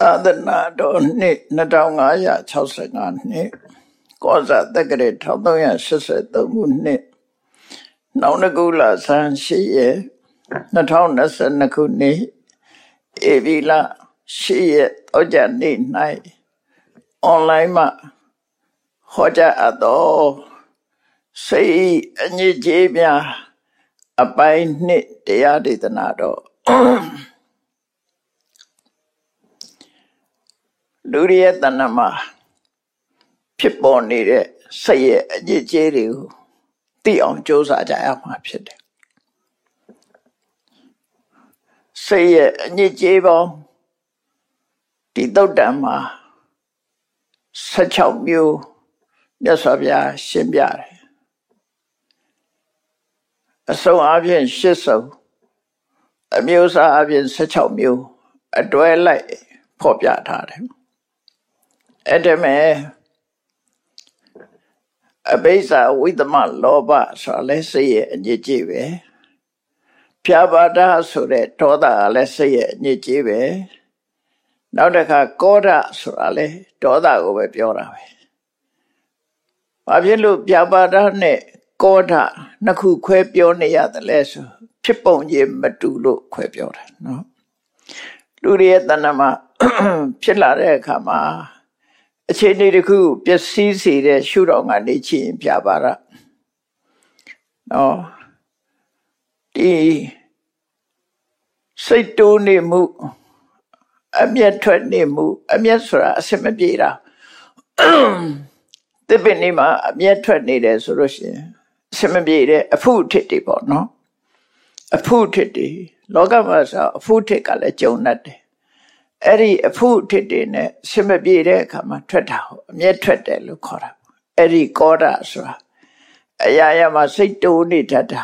သာသနာတော်နှစ်2565နှစ်ကောဇာတက္ကရာ1383ခုနှစ်နောင်နကုလဆန်းရှိရ2022ခုနှစ်ဧပြီလရှိရဩဇာနေ့၌အွန်လိုင်းမှာဟောကြားအပ်သောစိတ်အညစ်အကြေးများအပိုင်းနှစ်တရားဒေသနာတော် လူတွေရဲ့တဏ္ဍမှာဖြစ်ပေါ်နေတဲ့စိတ်ရဲ့အညစ်အကြေးတွေကိုသိအောင်ကြိုးစားကြရမှာဖြစ်တယ်စိတ်ရဲ့အညစ်အကြေးပေါင်းဒီတုတ်တံမှာ16မျိုးမြတ်စွာဘုရားရှင်းပြတယ်အစုံအပြင်8စုံအမျိုးအစားအပြင်16မျိုးအတွဲလိုက်ဖော်ပြထားတယ် အဲ့ဒါမဲ့အဘိဇာဝိသမလောဘဆိုလဲစိတ်ရဲ့အညစ်အကြေးပဲဖြာပါဒဆိုတဲ့ဒေါသကလည်းစိတ်ရဲ့အညစ်အကြေးပဲနောက်တစ်ခါကောဓဆိုတာလဲဒေါသကိုပဲပြောတာပဲဘာဖြစ်လို့ဖြာပါဒနဲ့ကောဓနှစ်ခုခွဲပြောနေရတယ်လဲဆိုဖြစ်ပုံချင်းမတူလို့ခွဲပြောတာနော်လူတွေရဲ့တဏ္ဍမှာဖြစ်လာတဲ့အခါမှာ အခြေအနေတစ်ခုပျက်စီးစေတဲ့ရှုထောင့်ကနေချင်ပြပါရနော်ဒီစိတ်တိုးနေမှုအမျက်ထွက်နေမှုအမျက်ဆိုတာအစမပြေတာသစ်ပင်နေမှာအမျက်ထွက်နေတယ်ဆိုလို့ရှိရင်အစမပြေတဲ့အဖုထစ်တွေပေါ့နော်အဖုထစ်တွေလောကမှာဆိုအဖုထစ်ကလည်းကြုံတတ်တယ် အဲ့ဒီအဖုထစ်တွေနဲ့ဆင်မပြေတဲ့အခါမှာထွက်တာဟုတ်အမျက်ထွက်တယ်လို့ခေါ်တာအဲ့ဒီကောဒဆိုတာအရာရာမှာစိတ်တိုးနေတတ်တာ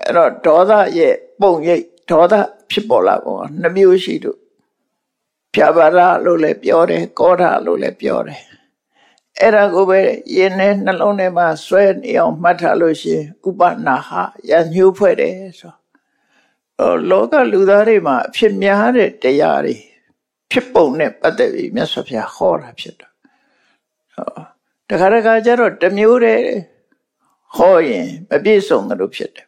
အဲ့တော့ဒေါသရဲ့ပုံရိပ်ဒေါသဖြစ်ပေါ်လာပုံနှမျိုးရှိတို့ဖြာပါရလို့လည်းပြောတယ်ကောဒလို့လည်းပြောတယ်အဲ့ဒါကိုပဲယင်းနဲ့နှလုံးထဲမှာဆွဲနေအောင်မှတ်ထားလို့ရှိရင်ဥပနာဟရညှိုးဖွဲ့တယ်ဆို လောကလူသားတွေမှာအဖြစ်များတဲ့တရားတွေဖြစ်ပုံနဲ့ပတ်သက်ပြီးမြတ်စွာဘုရားဟောတာဖြစ်တာဟောတခါတခါကျတော့တမျိုးတည်းဟောရင်မပြည့်စုံတယ်လို့ဖြစ်တယ်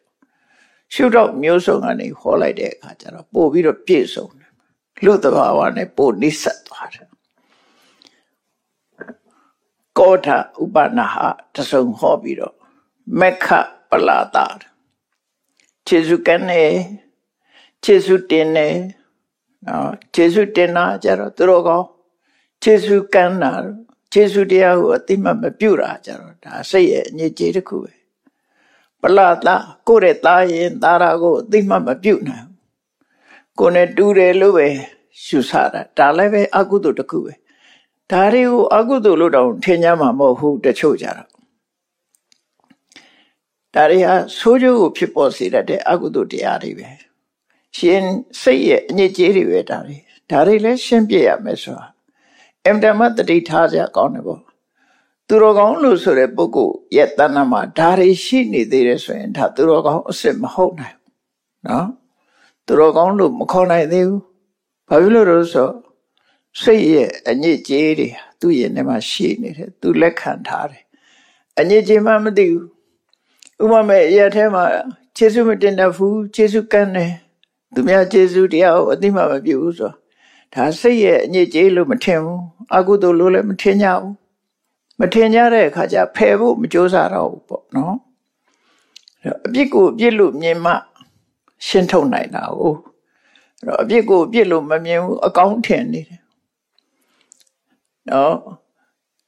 ရှုတော့မျိုးစုံကနေဟောလိုက်တဲ့အခါကျတော့ပို့ပြီးတော့ပြည့်စုံတယ်လူတဘာဝနဲ့ပို့နိစ္စသွားတယ်ကောထဥပနာဟတဆုံဟောပြီးတော့မက္ခပလာတာခြေစုကနေ ခြေဆုတင်တယ်နော်ခြေဆုတင်တာကြတော့သူတို့ကောခြေဆုကမ်းတာခြေဆုတရားကိုအတိမမပြုတာကြတော့ဒါစိတ်ရဲ့အညစ်အကြေးတစ်ခုပဲပလတာကိုယ့်ရဲ့သားရင်သားရာကိုအတိမမပြုနိုင်ကိုယ်နဲ့တူတယ်လို့ပဲရှုဆတာဒါလည်းပဲအကုသိုလ်တစ်ခုပဲဒါတွေကိုအကုသိုလ်လို့တောင်ထင်ကြမှာမဟုတ်ဘူးတချို့ကြတော့ဒါတွေဟာဆိုးကျိုးကိုဖြစ်ပေါ်စေတဲ့အကုသိုလ်တရားတွေပဲ ရှင်စိတ်ရဲ့အညစ်အကြေးတွေပဲဒါတွေဒါတွေလည်းရှင်းပြရမယ်ဆိုတာအင်တမတတိထားကြကောင်းတယ်ပေါ့သူတော်ကောင်းလို့ဆိုတဲ့ပုဂ္ဂိုလ်ရဲ့တဏ္ဍမှာဒါတွေရှိနေသေးတယ်ဆိုရင်ဒါသူတော်ကောင်းအစ်စ်မဟုတ်နိုင်နော်သူတော်ကောင်းလို့မခေါ်နိုင်သေးဘူးဘာဖြစ်လို့လဲဆိုစိတ်ရဲ့အညစ်အကြေးတွေသူ့ရဲ့ထဲမှာရှိနေတယ်သူလက်ခံထားတယ်အညစ်အကြေးမှမသိဘူးဥပမာရဲ့အထဲမှာခြေဆုမတင်တတ်ဘူးခြေဆုကန်းတယ် သူများကျေးဇူးတရားကိုအသိမှမပြုဘူးဆိုဒါစိတ်ရဲ့အညစ်အကြေးလို့မထင်ဘူးအကုသိုလ်လို့လည်းမထင်ကြဘူးမထင်ကြတဲ့အခါကျဖယ်ဖို့မကြိုးစားတော့ဘူးပေါ့နော်အပြစ်ကိုအပြစ်လို့မြင်မှရှင်းထုတ်နိုင်တာ哦အဲ့တော့အပြစ်ကိုအပြစ်လို့မမြင်ဘူးအကောင်းထင်နေတယ်နော်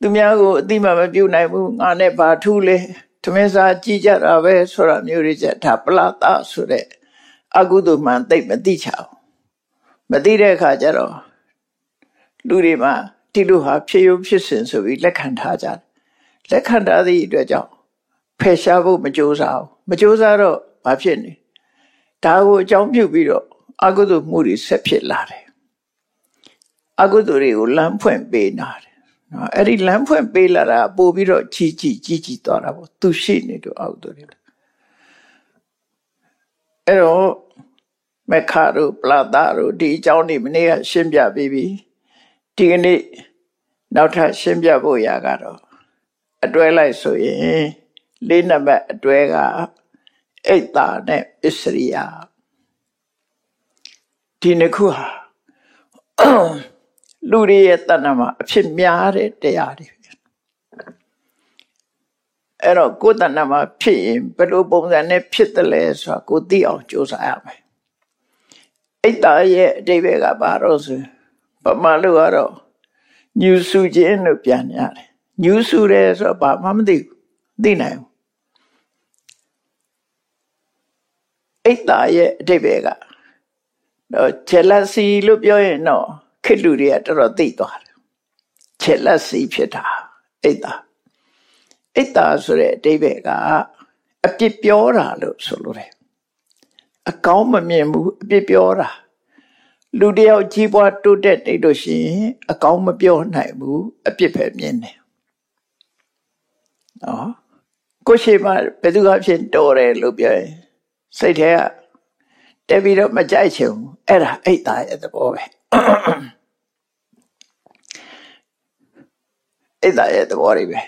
သူများကိုအတိမမပြုနိုင်ဘူးငါနဲ့ဘာထူးလဲသမင်းစားကြည့်ကြတာပဲဆိုတာမျိုးတွေချက်ဒါပလာတာဆိုတဲ့ အကုသိုလ်မှန်သိမသိချဘူးမသိတဲ့အခါကျတော့လူတွေမှာဒီလိုဟာဖြစ်ရုံဖြစ်စဉ်ဆိုပြီးလက်ခံထားကြတယ်လက်ခံထားသည့်အတွက်ကြောင့်ဖယ်ရှားဖို့မကြိုးစားဘူးမကြိုးစားတော့ဘာဖြစ်နေဒါကိုအကြောင်းပြုပြီးတော့အကုသိုလ်မှုတွေဆက်ဖြစ်လာတယ်အကုသိုလ်တွေကိုလမ်းဖွင့်ပေးနာတယ်နော်အဲ့ဒီလမ်းဖွင့်ပေးလာတာပို့ပြီးတော့ကြီးကြီးကြီးကြီးသွားတာပေါ့သူရှိနေတော့အကုသိုလ်တွေ အဲ့တော့မခတို့ပလာတာတို့ဒီအကြောင်းဒီမနေ့ကရှင်းပြပြီးပြီဒီကနေ့နောက်ထပ်ရှင်းပြဖို့ရကတော့အတွဲလိုက်ဆိုရင်လေးနံပါတ်အတွဲကအိတ်တာနဲ့ပစ္စရိယဒီနှစ်ခုဟာလူတွေရဲ့တဏ္ဍမှာအဖြစ်များတဲ့တရားတွေ အဲ့တော့ကိုယ်တဏ္ဍမှာဖြစ်ရင်ဘယ်လိုပုံစံနဲ့ဖြစ်တယ်လဲဆိုတာကိုသိအောင်ကြိုးစားရမယ်အိတ်တာရဲ့အတိပ္ပယ်ကဘာလို့ဆိုပမာလို့ကတော့ညူစုခြင်းလို့ပြန်ရတယ်ညူစုတယ်ဆိုတော့ဘာမှမသိဘူးသိနိုင်ဘူးအိတ်တာရဲ့အတိပ္ပယ်ကတော့ jealousy လို့ပြောရင်တော့ခေတ်လူတွေကတော်တော်သိသွားတယ် jealousy ဖြစ်တာအိတ်တာ အိတ်တာဆိုတဲ့အတိပ္ပယ်ကအပြစ်ပြောတာလို့ဆိုလိုတယ်အကောင်းမမြင်ဘူးအပြစ်ပြောတာလူတယောက်ကြီးပွားတိုးတက်နေလို့ရှိရင်အကောင်းမပြောနိုင်ဘူးအပြစ်ပဲမြင်တယ်နော်ကိုရှိမှဘယ်သူကဖြစ်တော်တယ်လို့ပြောရင်စိတ်ထဲကတက်ပြီးတော့မကြိုက်ချင်ဘူးအဲ့ဒါအိတ်သားရဲ့သဘောပဲအိတ်သားရဲ့သဘောတွေပဲ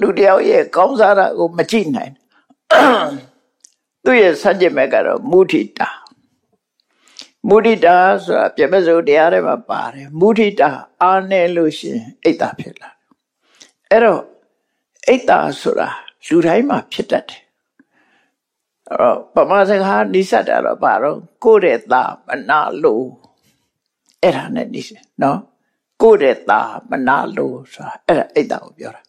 လူတယောက်ရဲ့ကောင်းစားတာကိုမကြည့်နိုင်သူ့ရဲ့စัจจิမဲ့ကတော့မုထိတာမုဒိတာဆိုတာပြမစုတရားထဲမှာပါတယ်မုဒိတာအားနေလို့ရှင်အိတ်တာဖြစ်လာအဲ့တော့အိတ်တာဆိုတာလူတိုင်းမှာဖြစ်တတ်တယ်အဲ့တော့ပမာစကားနိစ္စတာတော့ဘာတော့ကိုယ့်ရဲ့သားမနာလို့အဲ့ဒါနဲ့နိစ္စနော်ကိုယ့်ရဲ့သားမနာလို့ဆိုတာအဲ့ဒါအိတ်တာကိုပြောတာ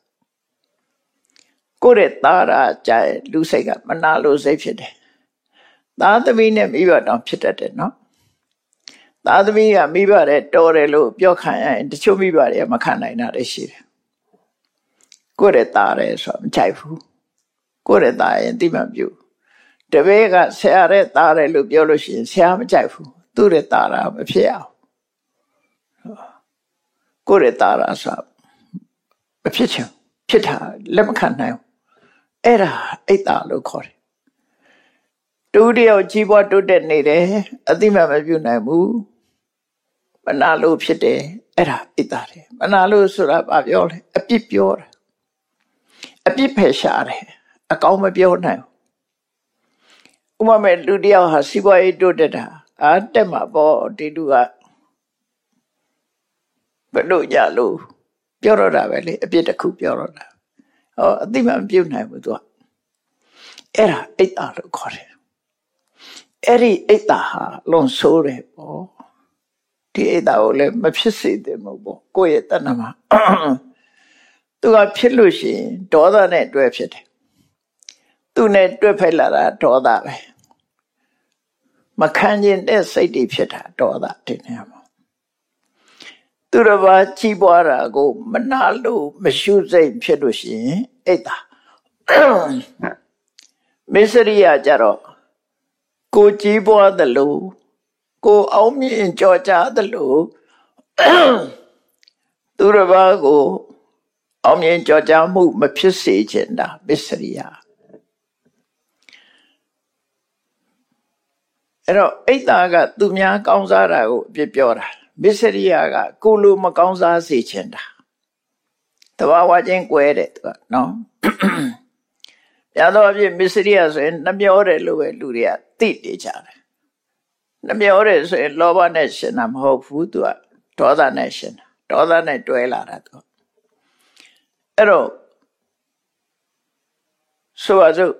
ကိုယ့်ရဲ့သားရာကြလူစိတ်ကမနာလို့စိတ်ဖြစ်တယ်သားသမီးနဲ့မိဘတောင်ဖြစ်တတ်တယ်နော်သားသမီးကမိဘတဲ့တော်တယ်လို့ပြောခံရရင်တချို့မိဘတွေကမခံနိုင်တာလည်းရှိတယ်ကိုယ့်ရဲ့သားတယ်ဆိုတော့မကြိုက်ဘူးကိုယ့်ရဲ့သားရင်တိမပြုတပည့်ကဆရာတဲ့သားတယ်လို့ပြောလို့ရှိရင်ဆရာမကြိုက်ဘူးသူ့ရဲ့သားတာမဖြစ်အောင်ကိုယ့်ရဲ့သားတာဆိုမဖြစ်ချင်ဖြစ်တာလက်မခံနိုင်ဘူး အဲ့ဒါအိတ်တာလို့ခေါ်တယ်တူတယောက်ကြီးပွားတိုးတက်နေတယ်အတိမမပြုနိုင်ဘူးမနာလို့ဖြစ်တယ်အဲ့ဒါအိတ်တာတယ်မနာလို့ဆိုတာဘာပြောလဲအပြစ်ပြောတာအပြစ်ဖယ်ရှားတယ်အကောင်းမပြောနိုင်ဥပမာလူတယောက်ဟာစီးပွားရေးတိုးတက်တာအာတက်မှာပေါ့ဒီလူကဘယ်လိုကြလို့ပြောတော့တာပဲလေအပြစ်တစ်ခုပြောတော့တာ ဟောအတိမမပြုတ်နိုင်ဘူးသူကအဲ့ဒါအိတ်တာလို့ခေါ်တယ်အဲ့ဒီအိတ်တာဟာလွန်ဆိုးတယ်ပေါ့ဒီအိတ်တာကိုလည်းမဖြစ်စေသင့်ဘူးပေါ့ကိုယ့်ရဲ့တဏ္ဍမှာသူကဖြစ်လို့ရှိရင်ဒေါသနဲ့တွဲဖြစ်တယ်သူနဲ့တွဲဖက်လာတာဒေါသပဲမခံကျင်တဲ့စိတ်တွေဖြစ်တာဒေါသတင်နေမှာသူတစ်ပါးကြီးပွားတာကို မနာလို့မရှုစိတ်ဖြစ်လို့ရှိရင် အိတ်တာမစ္စရိယကြတော့ကိုကြီးပွားသလိုကိုအောင်မြင်ကြော်ကြားသလိုသူတစ်ပါးကိုအောင်မြင်ကြော်ကြားမှုမဖြစ်စေချင်တာမစ္စရိယအဲ့တော့အိတ်တာကသူများကောင်းစားတာကိုအပြစ်ပြောတာမစ္စရိယကကိုလိုမကောင်းစားစေချင်တာ တဘာဝချင်းကွဲတယ်သူကနော်ရတော့အဖြစ်မစ္စရိယဆိုရင်နှမျောတယ်လို့ပဲလူတွေကသိနေကြတယ်နှမျောတယ်ဆိုရင်လောဘနဲ့ရှင်တာမဟုတ်ဘူးသူကဒေါသနဲ့ရှင်တာဒေါသနဲ့တွဲလာတာသူအဲ့တော့ဆိုပါစို့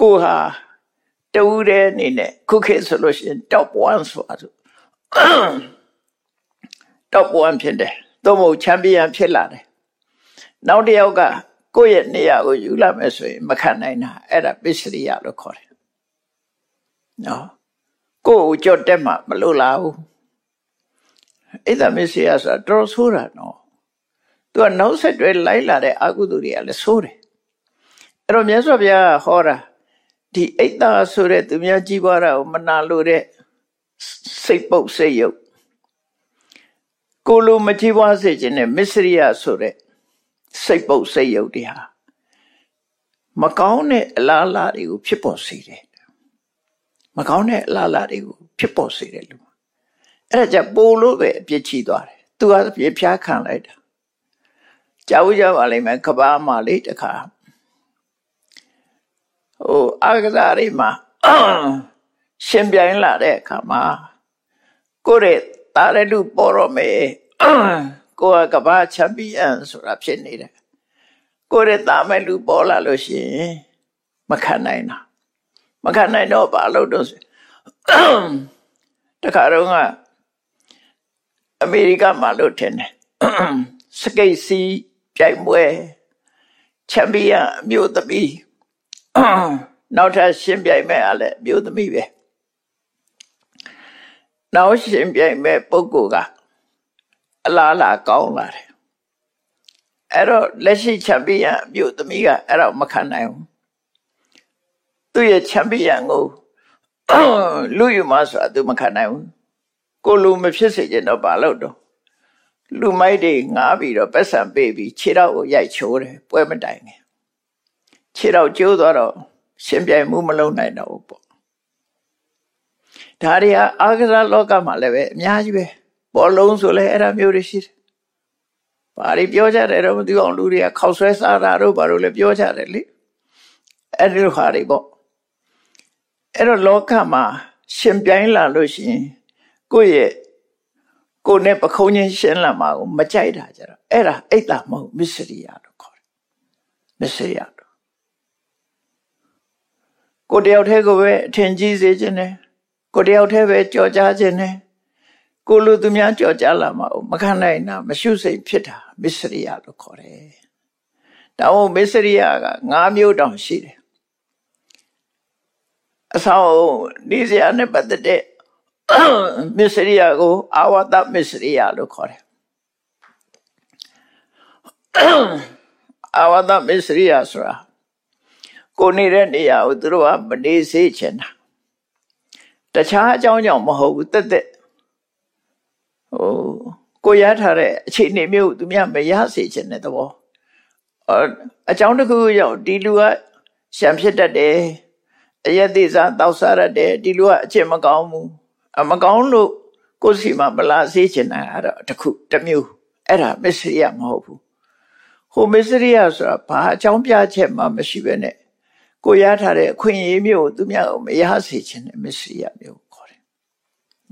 ကိုဟာတူတဲ့အနေနဲ့ခုခေတ်ဆိုလို့ရှိရင် top 1ဆိုပါစို့ top 1ဖြစ်တယ် သို့မဟုတ်ချန်ပီယံဖြစ်လာတယ်နောက်တစ်ယောက်ကကိုယ့်ရဲ့နေရာကိုယူလာမယ်ဆိုရင်မခံနိုင်တာအဲ့ဒါပစ္စရိယလို့ခေါ်တယ်နော်ကိုယ့်ကိုကြော့တက်မှမလို့လားဘူးအဲ့ဒါမစ္စရိယဆိုတာတော်ဆိုးတာနော်သူကနောက်ဆက်တွဲလိုက်လာတဲ့အကုသိုလ်တွေကလည်းဆိုးတယ်အဲ့တော့မြတ်စွာဘုရားဟောတာဒီအိတ်တာဆိုတဲ့သူများကြီးပွားတာကိုမနာလို့တဲ့စိတ်ပုတ်စိတ်ယုတ် ကိုလိုမကြီးပွားစေခြင်းနဲ့မစ္စရိယဆိုတဲ့စိတ်ပုတ်စိတ်ယုတ်တွေဟာမကောင်းတဲ့အလားအလာတွေကိုဖြစ်ပေါ်စေတယ်မကောင်းတဲ့အလားအလာတွေကိုဖြစ်ပေါ်စေတယ်လူအဲ့ဒါကြပို့လို့ပဲအပြစ်ချီသွားတယ်သူကပြပြခံလိုက်တာကြောက်ကြပါလိမ့်မယ်ကဘာမှလေးတခါဟိုအာကစားရိမှာရှင်ပြိုင်လာတဲ့အခါမှာကိုယ့်ရဲ့ တာရလူပေါ်တော့မယ်ကိုယ်ကကဘာချန်ပီယံဆိုတာဖြစ်နေတယ်ကိုယ့်ရဲ့တာမဲ့လူပေါ်လာလို့ရှိရင်မခံနိုင်တာမခံနိုင်တော့ဘာလို့တော့တခါတော့ကအမေရိကမှာလို့ထင်တယ်စကိတ်စီပြိုင်ပွဲချန်ပီယံအမျိုးသမီးနောက်ထပ်ရှင်ပြိုင်မဲ့အလည်းအမျိုးသမီးပဲ နောက်ရှင်ပြိုင်မဲ့ပုဂ္ဂိုလ်ကအလားလာကောင်းလာတယ်အဲ့တော့လက်ရှိချန်ပီယံအမျိုးသမီးကအဲ့တော့မခံနိုင်ဘူးသူ့ရဲ့ချန်ပီယံကိုလူယူမဆိုတာသူမခံနိုင်ဘူးကိုလူမဖြစ်စေချင်တော့ဘာလို့တော့လူမိုက်တွေငားပြီးတော့ပတ်စံပေးပြီးခြေတော့ကိုရိုက်ချိုးတယ်ပွဲမတိုင်ခင်ခြေတော့ကျိုးသွားတော့ရှင်ပြိုင်မှုမလုံးနိုင်တော့ဘူးပေါ့ ဒါတွေကအာကစားလောကမှာလည်းပဲအများကြီးပဲဘောလုံးဆိုလဲအဲ့ဒါမျိုးတွေရှိတယ်ဘာတွေပြောကြတယ်တော့မသိအောင်လူတွေကခောက်ဆွဲစားတာတို့ဘာလို့လဲပြောကြတယ်လေအဲ့ဒီလိုဟာတွေပေါ့အဲ့တော့လောကမှာရှင်ပြိုင်လာလို့ရှိရင်ကိုယ့်ရဲ့ကိုယ်နဲ့ပခုံးချင်းရှင်းလာမှာကိုမကြိုက်တာကြတော့အဲ့ဒါအိတ်တာမဟုတ်မစ္စရိယလို့ခေါ်တယ်မစ္စရိယတော့ကိုတယောက်တည်းကိုပဲအထင်ကြီးစေခြင်းနဲ့ ကိုတယောက်တည်းပဲကြော်ကြားခြင်းနဲ့ကိုလူသူများကြော်ကြားလာမှာမခံနိုင်တာမရှုစိတ်ဖြစ်တာမစ္စရိယလို့ခေါ်တယ်တောင်းမစ္စရိယက၅မျိုးတောင်ရှိတယ်အဆောင်နေစရာနဲ့ပတ်သက်တဲ့မစ္စရိယကိုအာဝတ္တမစ္စရိယလို့ခေါ်တယ်အာဝတ္တမစ္စရိယဆိုတာကိုနေတဲ့နေရာကိုသူတို့ကမနေစေချင်တာ တခြားအကြောင်းကြောင့်မဟုတ်ဘူးတက်တက်ဟိုကိုရထားတဲ့အခြေအနေမျိုးသူများမရစေချင်တဲ့သဘောအကြောင်းတစ်ခုကြောင့်ဒီလူကရှံဖြစ်တတ်တယ်အယက်သေးစားတောက်စားရတယ်ဒီလူကအချက်မကောင်းဘူးအမကောင်းလို့ကိုယ်စီမှာမလာစေချင်တာအဲ့တော့တစ်ခုတစ်မျိုးအဲ့ဒါမစ္စရိယမဟုတ်ဘူးဟိုမစ္စရိယဆိုတာဘာအကြောင်းပြချက်မှမရှိဘဲနဲ့ ကိုရထားတဲ့အခွင့်အရေးမျိုးသူများကိုမရစေချင်တဲ့မစ္စရိယမျိုးခေါ်တယ်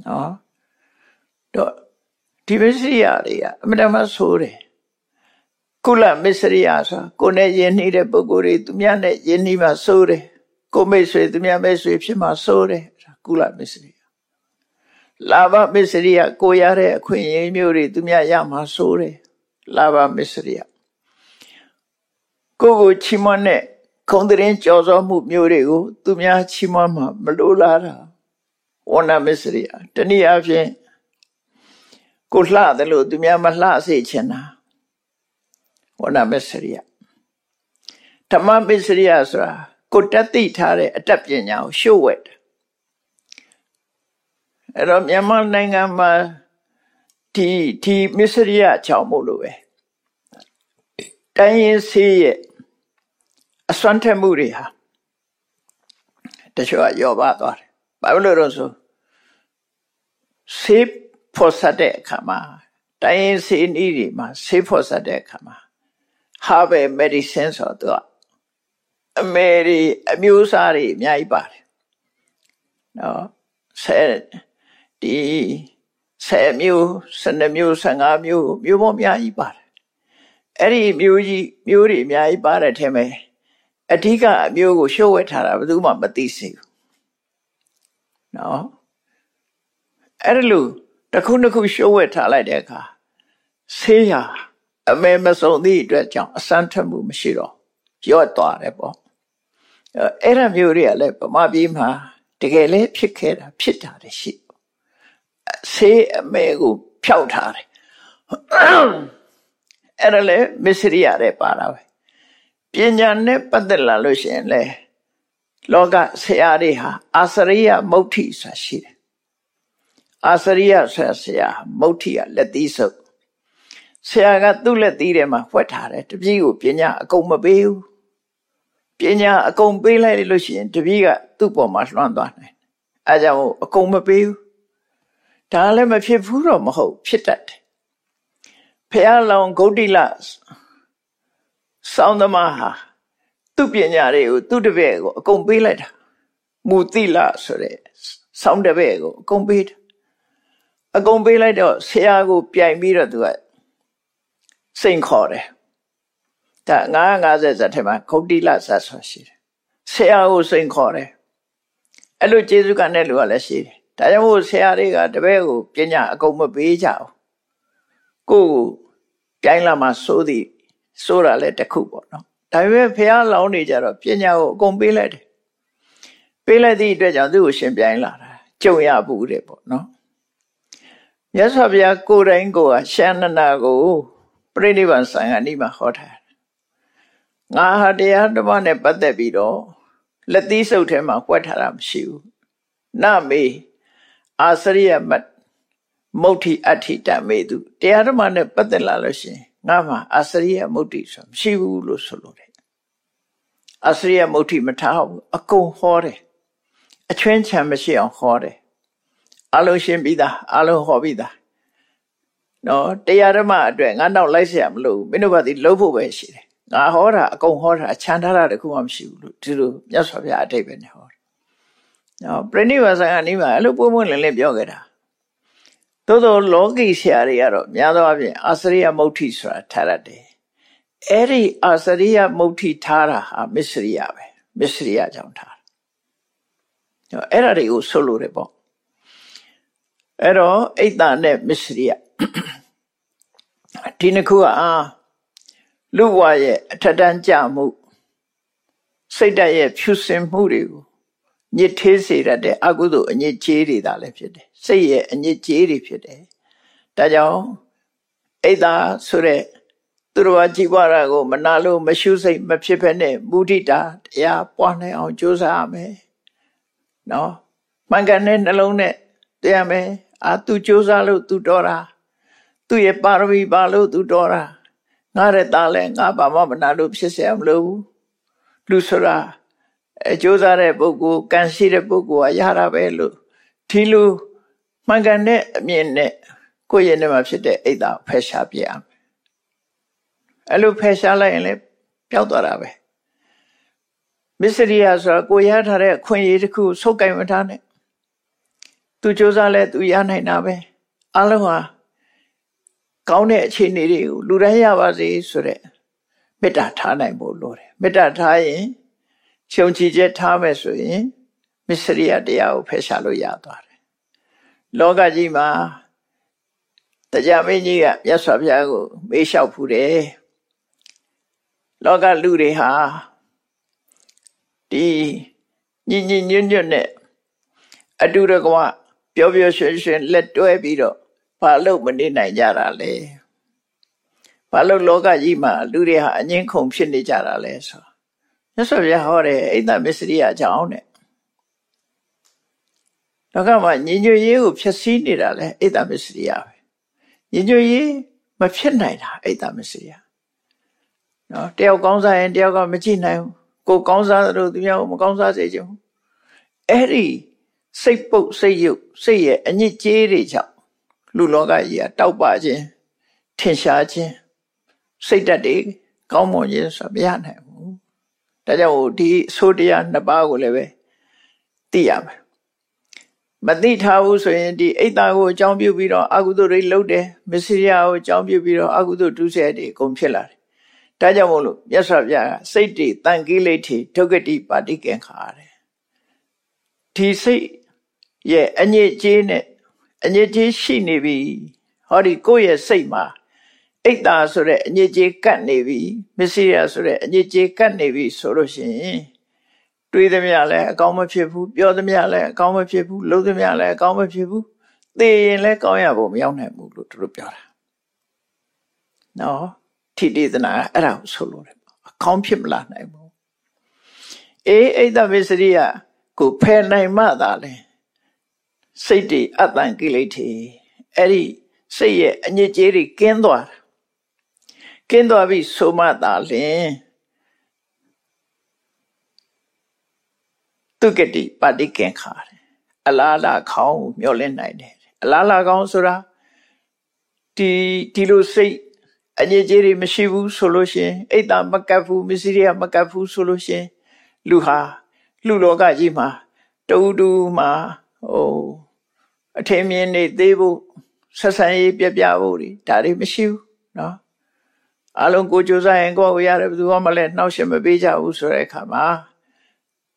နော်တော့ဒီမစ္စရိယတွေကအမှန်တမ်းဆိုးတယ်ကုလမစ္စရိယဆိုတာကိုယ်နဲ့ယဉ်နေတဲ့ပုဂ္ဂိုလ်တွေသူများနဲ့ယဉ်နေမှဆိုးတယ်ကိုမိတ်ဆွေသူများမိတ်ဆွေဖြစ်မှဆိုးတယ်ကုလမစ္စရိယလာဘမစ္စရိယကိုရတဲ့အခွင့်အရေးမျိုးတွေသူများရမှာဆိုးတယ်လာဘမစ္စရိယကိုကိုချီးမွမ်းတဲ့ ခုံတဲ့ကြော်စောမှုမျိုးတွေကိုသူများချီးမွမ်းမှာမလိုလားတာဝဏမစ္စရိယတနည်းအားဖြင့်ကိုလှတယ်လို့သူများမလှစေချင်တာဝဏမစ္စရိယဓမ္မမစ္စရိယဆိုတာကိုတက်သိထားတဲ့အတတ်ပညာကိုရှုပ်ဝက်တယ်အဲ့တော့မြန်မာနိုင်ငံမှာဒီဒီမစ္စရိယချောင်းမို့လို့ပဲတိုင်းရင်းစေးရဲ့ အစွမ်းထက်မှုတွေဟာတချို့ကယောပါသွားတယ်ဘာလို့လဲဆိုဆေးဖို့ဆက်တဲ့အခါမှာတိုင်းရင်းစေးနည်းတွေမှာဆေးဖို့ဆက်တဲ့အခါမှာ herbal medicine ဆိုတော့အမေရိအမျိုးအစားတွေအများကြီးပါတယ်နော်ဆဲဒီ10မျိုး12မျိုး15မျိုးမျိုးပေါင်းအများကြီးပါတယ်အဲ့ဒီမျိုးကြီးမျိုးတွေအများကြီးပါတဲ့ထဲမှာ အဓိကအမျိုးကိုရှုပ်ဝဲထားတာဘယ်သူမှမသိစေဘူးနော်အဲ့ဒါလို့တစ်ခုတစ်ခုရှုပ်ဝဲထားလိုက်တဲ့အခါဆေးရအမေမစုံသည့်အတွက်ကြောင့်အစမ်းထက်မှုမရှိတော့ရော့သွားတယ်ပေါ့အဲ့ဒါမျိုးတွေကလည်းဗမာပြည်မှာတကယ်လည်းဖြစ်ခဲ့တာဖြစ်တာတည်းရှိဆေးအမဲကိုဖျောက်ထားတယ်အဲ့ဒါလည်းမစ္စရိယတဲ့ပါတာပဲ ပညာနဲ့ပတ်သက်လာလို့ရှိရင်လေလောကဆရာတွေဟာအာစရိယမုဋ္ဌိဆိုတာရှိတယ်အာစရိယဆရာဆရာမုဋ္ဌိကလက်သီးဆုပ်ဆရာကသူ့လက်သီးထဲမှာဖွက်ထားတယ်တပည့်ကိုပညာအကုန်မပေးဘူးပညာအကုန်ပေးလိုက်လို့ရှိရင်တပည့်ကသူ့ပေါ်မှာလွှမ်းသွားနိုင်အဲကြောင့်အကုန်မပေးဘူးဒါလည်းမဖြစ်ဘူးတော့မဟုတ်ဖြစ်တတ်တယ်ဖះလောင်ဂုတ်တိလ စောင်းသမားဟာသူ့ပညာတွေကိုသူ့တပည့်ကိုအကုန်ပေးလိုက်တာမူတိလဆိုတဲ့စောင်းတပည့်ကိုအကုန်ပေးတယ်အကုန်ပေးလိုက်တော့ဆရာကိုပြိုင်ပြီးတော့သူကစိန်ခေါ်တယ်ဒါ950ဇတ်ထဲမှာဂုတ်တိလဇတ်ဆိုရှိတယ်ဆရာကိုစိန်ခေါ်တယ်အဲ့လိုကျေးဇူးကနဲ့လူကလည်းရှိတယ်ဒါကြောင့်မို့ဆရာတွေကတပည့်ကိုပညာအကုန်မပေးကြဘူးကိုယ်ပြိုင်လာမှစိုးသည် စိုးတာလည်းတစ်ခုပေါ့နော်ဒါပေမဲ့ဖះလောင်းနေကြတော့ပညာကိုအကုန်ပေးလိုက်တယ်ပေးလိုက်သည့်အတွက်ကြောင့်သူ့ကိုရှင်ပြိုင်လာတာကြုံရဘူးတဲ့ပေါ့နော်မြတ်စွာဘုရားကိုယ်တိုင်ကိုယ်ဟာရှန္ဒနာကိုပြိဋိဘံဆိုင်ကအနိမဟောထားတယ်ငါဟာတရားဓမ္မနဲ့ပတ်သက်ပြီးတော့လက်သီးစုပ်ထဲမှာဖွက်ထားတာမရှိဘူးနမေအာစရိယမတ်မုဋ္ဌိအဋ္ဌိတမေသူတရားဓမ္မနဲ့ပတ်သက်လာလို့ရှိရင် ငါမှာအာစရိယမုဋ္ဌိဆိုမရှိဘူးလို့ဆိုလို့တယ်အာစရိယမုဋ္ဌိမထားဘူးအကုန်ဟောတယ်အချွင်းချံမရှိအောင်ဟောတယ်အလုံးရှင်းပြီးသားအလုံးဟောပြီးသားနော်တရားဓမ္မအတွက်ငါနောက်လိုက်เสียမလို့မင်းတို့ကဒီလှုပ်ဖို့ပဲရှိတယ်ငါဟောတာအကုန်ဟောတာခြံထားတာတခုမှမရှိဘူးလို့ဒီလိုမြတ်စွာဘုရားအတိတ်ပဲနဲ့ဟောတယ်နော်ပြိဋိဝါဆံကနေမှအဲ့လိုပုံပုံလင်းလင်းပြောခဲ့တာ သို့သောလောကီဆရာတွေကတော့များသောအားဖြင့်အာစရိယမုဋ္ဌိဆိုတာထားရတယ်အဲ့ဒီအာစရိယမုဋ္ဌိထားတာဟာမစ္စရိယပဲမစ္စရိယကြောင့်ထားတယ်အဲ့ဒါတွေကိုဆိုလို့တယ်ပေါ့အဲ့တော့အိတ်တနဲ့မစ္စရိယဒီနှစ်ခုကအာလူဘဝရဲ့အထက်တန်းကြမှုစိတ်ဓာတ်ရဲ့ဖြူစင်မှုတွေကို ညစ်သေးစေတတ်တဲ့အကုသိုလ်အညစ်ကြေးတွေသာလည်းဖြစ်တယ်စိတ်ရဲ့အညစ်ကြေးတွေဖြစ်တယ်ဒါကြောင့်အိဒါဆိုတဲ့သူတော်ကြည်ပွားတာကိုမနာလို့မရှုစိတ်မဖြစ်ဖက်နဲ့မုဒိတာတရားပွားနိုင်အောင်ကြိုးစားရမယ်နော်မှန်ကန်တဲ့နှလုံးနဲ့တရားမယ်အာသူကြိုးစားလို့သူတော်တာသူ့ရဲ့ပါရမီပါလို့သူတော်တာငါရဲ့သားလဲငါဘာမှမနာလို့ဖြစ်เสียမလို့လူဆိုတာ အကျိုးစားတဲ့ပုဂ္ဂိုလ်ကံရှိတဲ့ပုဂ္ဂိုလ်ကရတာပဲလို့ဒီလိုမှန်ကန်တဲ့အမြင်နဲ့ကိုယ့်ရဲ့နေမှာဖြစ်တဲ့အိတ်သာဖယ်ရှားပြရမယ်အဲ့လိုဖယ်ရှားလိုက်ရင်လည်းပျောက်သွားတာပဲမစ္စရိယဆိုတာကိုရထားတဲ့အခွင့်အရေးတစ်ခုဆုတ်ကင်မထားနဲ့သူစ조사လဲသူရနိုင်တာပဲအလုံးဟာကောင်းတဲ့အခြေအနေတွေကိုလူတိုင်းရပါစေဆိုတဲ့မေတ္တာထားနိုင်ဖို့လိုတယ်မေတ္တာထားရင် ရှုံချချက်ထားမယ်ဆိုရင်မစ္စရိယတရားကိုဖယ်ရှားလို့ရသွားတယ်လောကကြီးမှာတရားမင်းကြီးကမြတ်စွာဘုရားကိုမေးလျှောက်ဖူးတယ်လောကလူတွေဟာဒီညင်ညင်ညွတ်ညွတ်နဲ့အတူတကွပျော်ပျော်ရွှင်ရွှင်လက်တွဲပြီးတော့ဘာလို့မနေနိုင်ကြတာလဲဘာလို့လောကကြီးမှာလူတွေဟာအငင်းခုန်ဖြစ်နေကြတာလဲဆိုမြ တ်စွာဘုရားဟောတယ်အိတ်တမစ္စရိယအကြောင်းနဲ့လောကမှာညီညွတ်ရေးကိုဖျက်ဆီးနေတာလဲအိတ်တမစ္စရိယပဲညီညွတ်ရေးမဖြစ်နိုင်တာအိတ်တမစ္စရိယနော်တယောက်ကောင်းစားရင်တယောက်ကမကြည့်နိုင်ဘူးကိုကောင်းစားတယ်လို့သူများကိုမကောင်းစားစေချင်ဘူးအဲ့ဒီစိတ်ပုတ်စိတ်ယုတ်စိတ်ရဲ့အညစ်ကြေးတွေကြောင့်လူလောကကြီးကတောက်ပခြင်းထင်ရှားခြင်းစိတ်ဓာတ်တွေကောင်းမွန်ခြင်းဆိုမရနိုင်ဘူး ဒါကြောင့်ဒီဆိုတရားနှစ်ပါးကိုလည်းပဲသိရမယ်မသိထားဘူးဆိုရင်ဒီအိတ်သားကိုအကြောင်းပြုပြီးတော့အကုသိုလ်တွေလုပ်တယ်မစ္စရိယကိုအကြောင်းပြုပြီးတော့အကုသိုလ်ဒုစရိုက်တွေအကုန်ဖြစ်လာတယ်ဒါကြောင့်မို့လို့မြတ်စွာဘုရားကစိတ်တွေတန်ကိလေထိဒုက္ကတိပါတိကံခါတယ်ဒီစိတ်ရဲ့အညစ်အကြေးနဲ့အညစ်အကြေးရှိနေပြီဟောဒီကိုယ့်ရဲ့စိတ်မှာ အိတ်တာဆိုတဲ့အညစ်အကြေးကတ်နေပြီမစ္စရိယဆိုတဲ့အညစ်အကြေးကတ်နေပြီဆိုလို့ရှိရင်တွေးသမျှလည်းအကောင်းမဖြစ်ဘူးပြောသမျှလည်းအကောင်းမဖြစ်ဘူးလုပ်သမျှလည်းအကောင်းမဖြစ်ဘူးသိရင်လည်းကောင်းရဖို့မရောက်နိုင်ဘူးလို့သူတို့ပြောတာနော်ထိတိသနာအဲ့ဒါကိုဆိုလို့တယ်အကောင်းဖြစ်မလာနိုင်ဘူးအေးအိတ်တမစ္စရိယကိုဖယ်နိုင်မှသာလဲစိတ်တွေအတန်ကိလေထေအဲ့ဒီစိတ်ရဲ့အညစ်အကြေးတွေကင်းသွားတာ ကင်းသွားပြီဆိုမှသာလင် သူကတိပါတိကင်ခါတယ်အလားလာခေါင်းမျောလင့်နိုင်တယ်အလားလာခေါင်းဆိုတာဒီဒီလိုစိတ်အငြိကြီးတွေမရှိဘူးဆိုလို့ရှင်အိတ်တာမကတ်ဘူးမစ္စည်းတွေကမကတ်ဘူးဆိုလို့ရှင်လူဟာလူလောကကြီးမှာတူတူမှာဟိုအထင်မြင်နေသေးဖို့ဆက်ဆံရေးပြပြဖို့တွေဒါတွေမရှိဘူးเนาะ အလုံးကိုကြိုးစားရင်ကိုယ်ရတယ်ဘယ်သူမှလည်းနှောက်ရှက်မပေးကြဘူးဆိုတဲ့အခါမှာ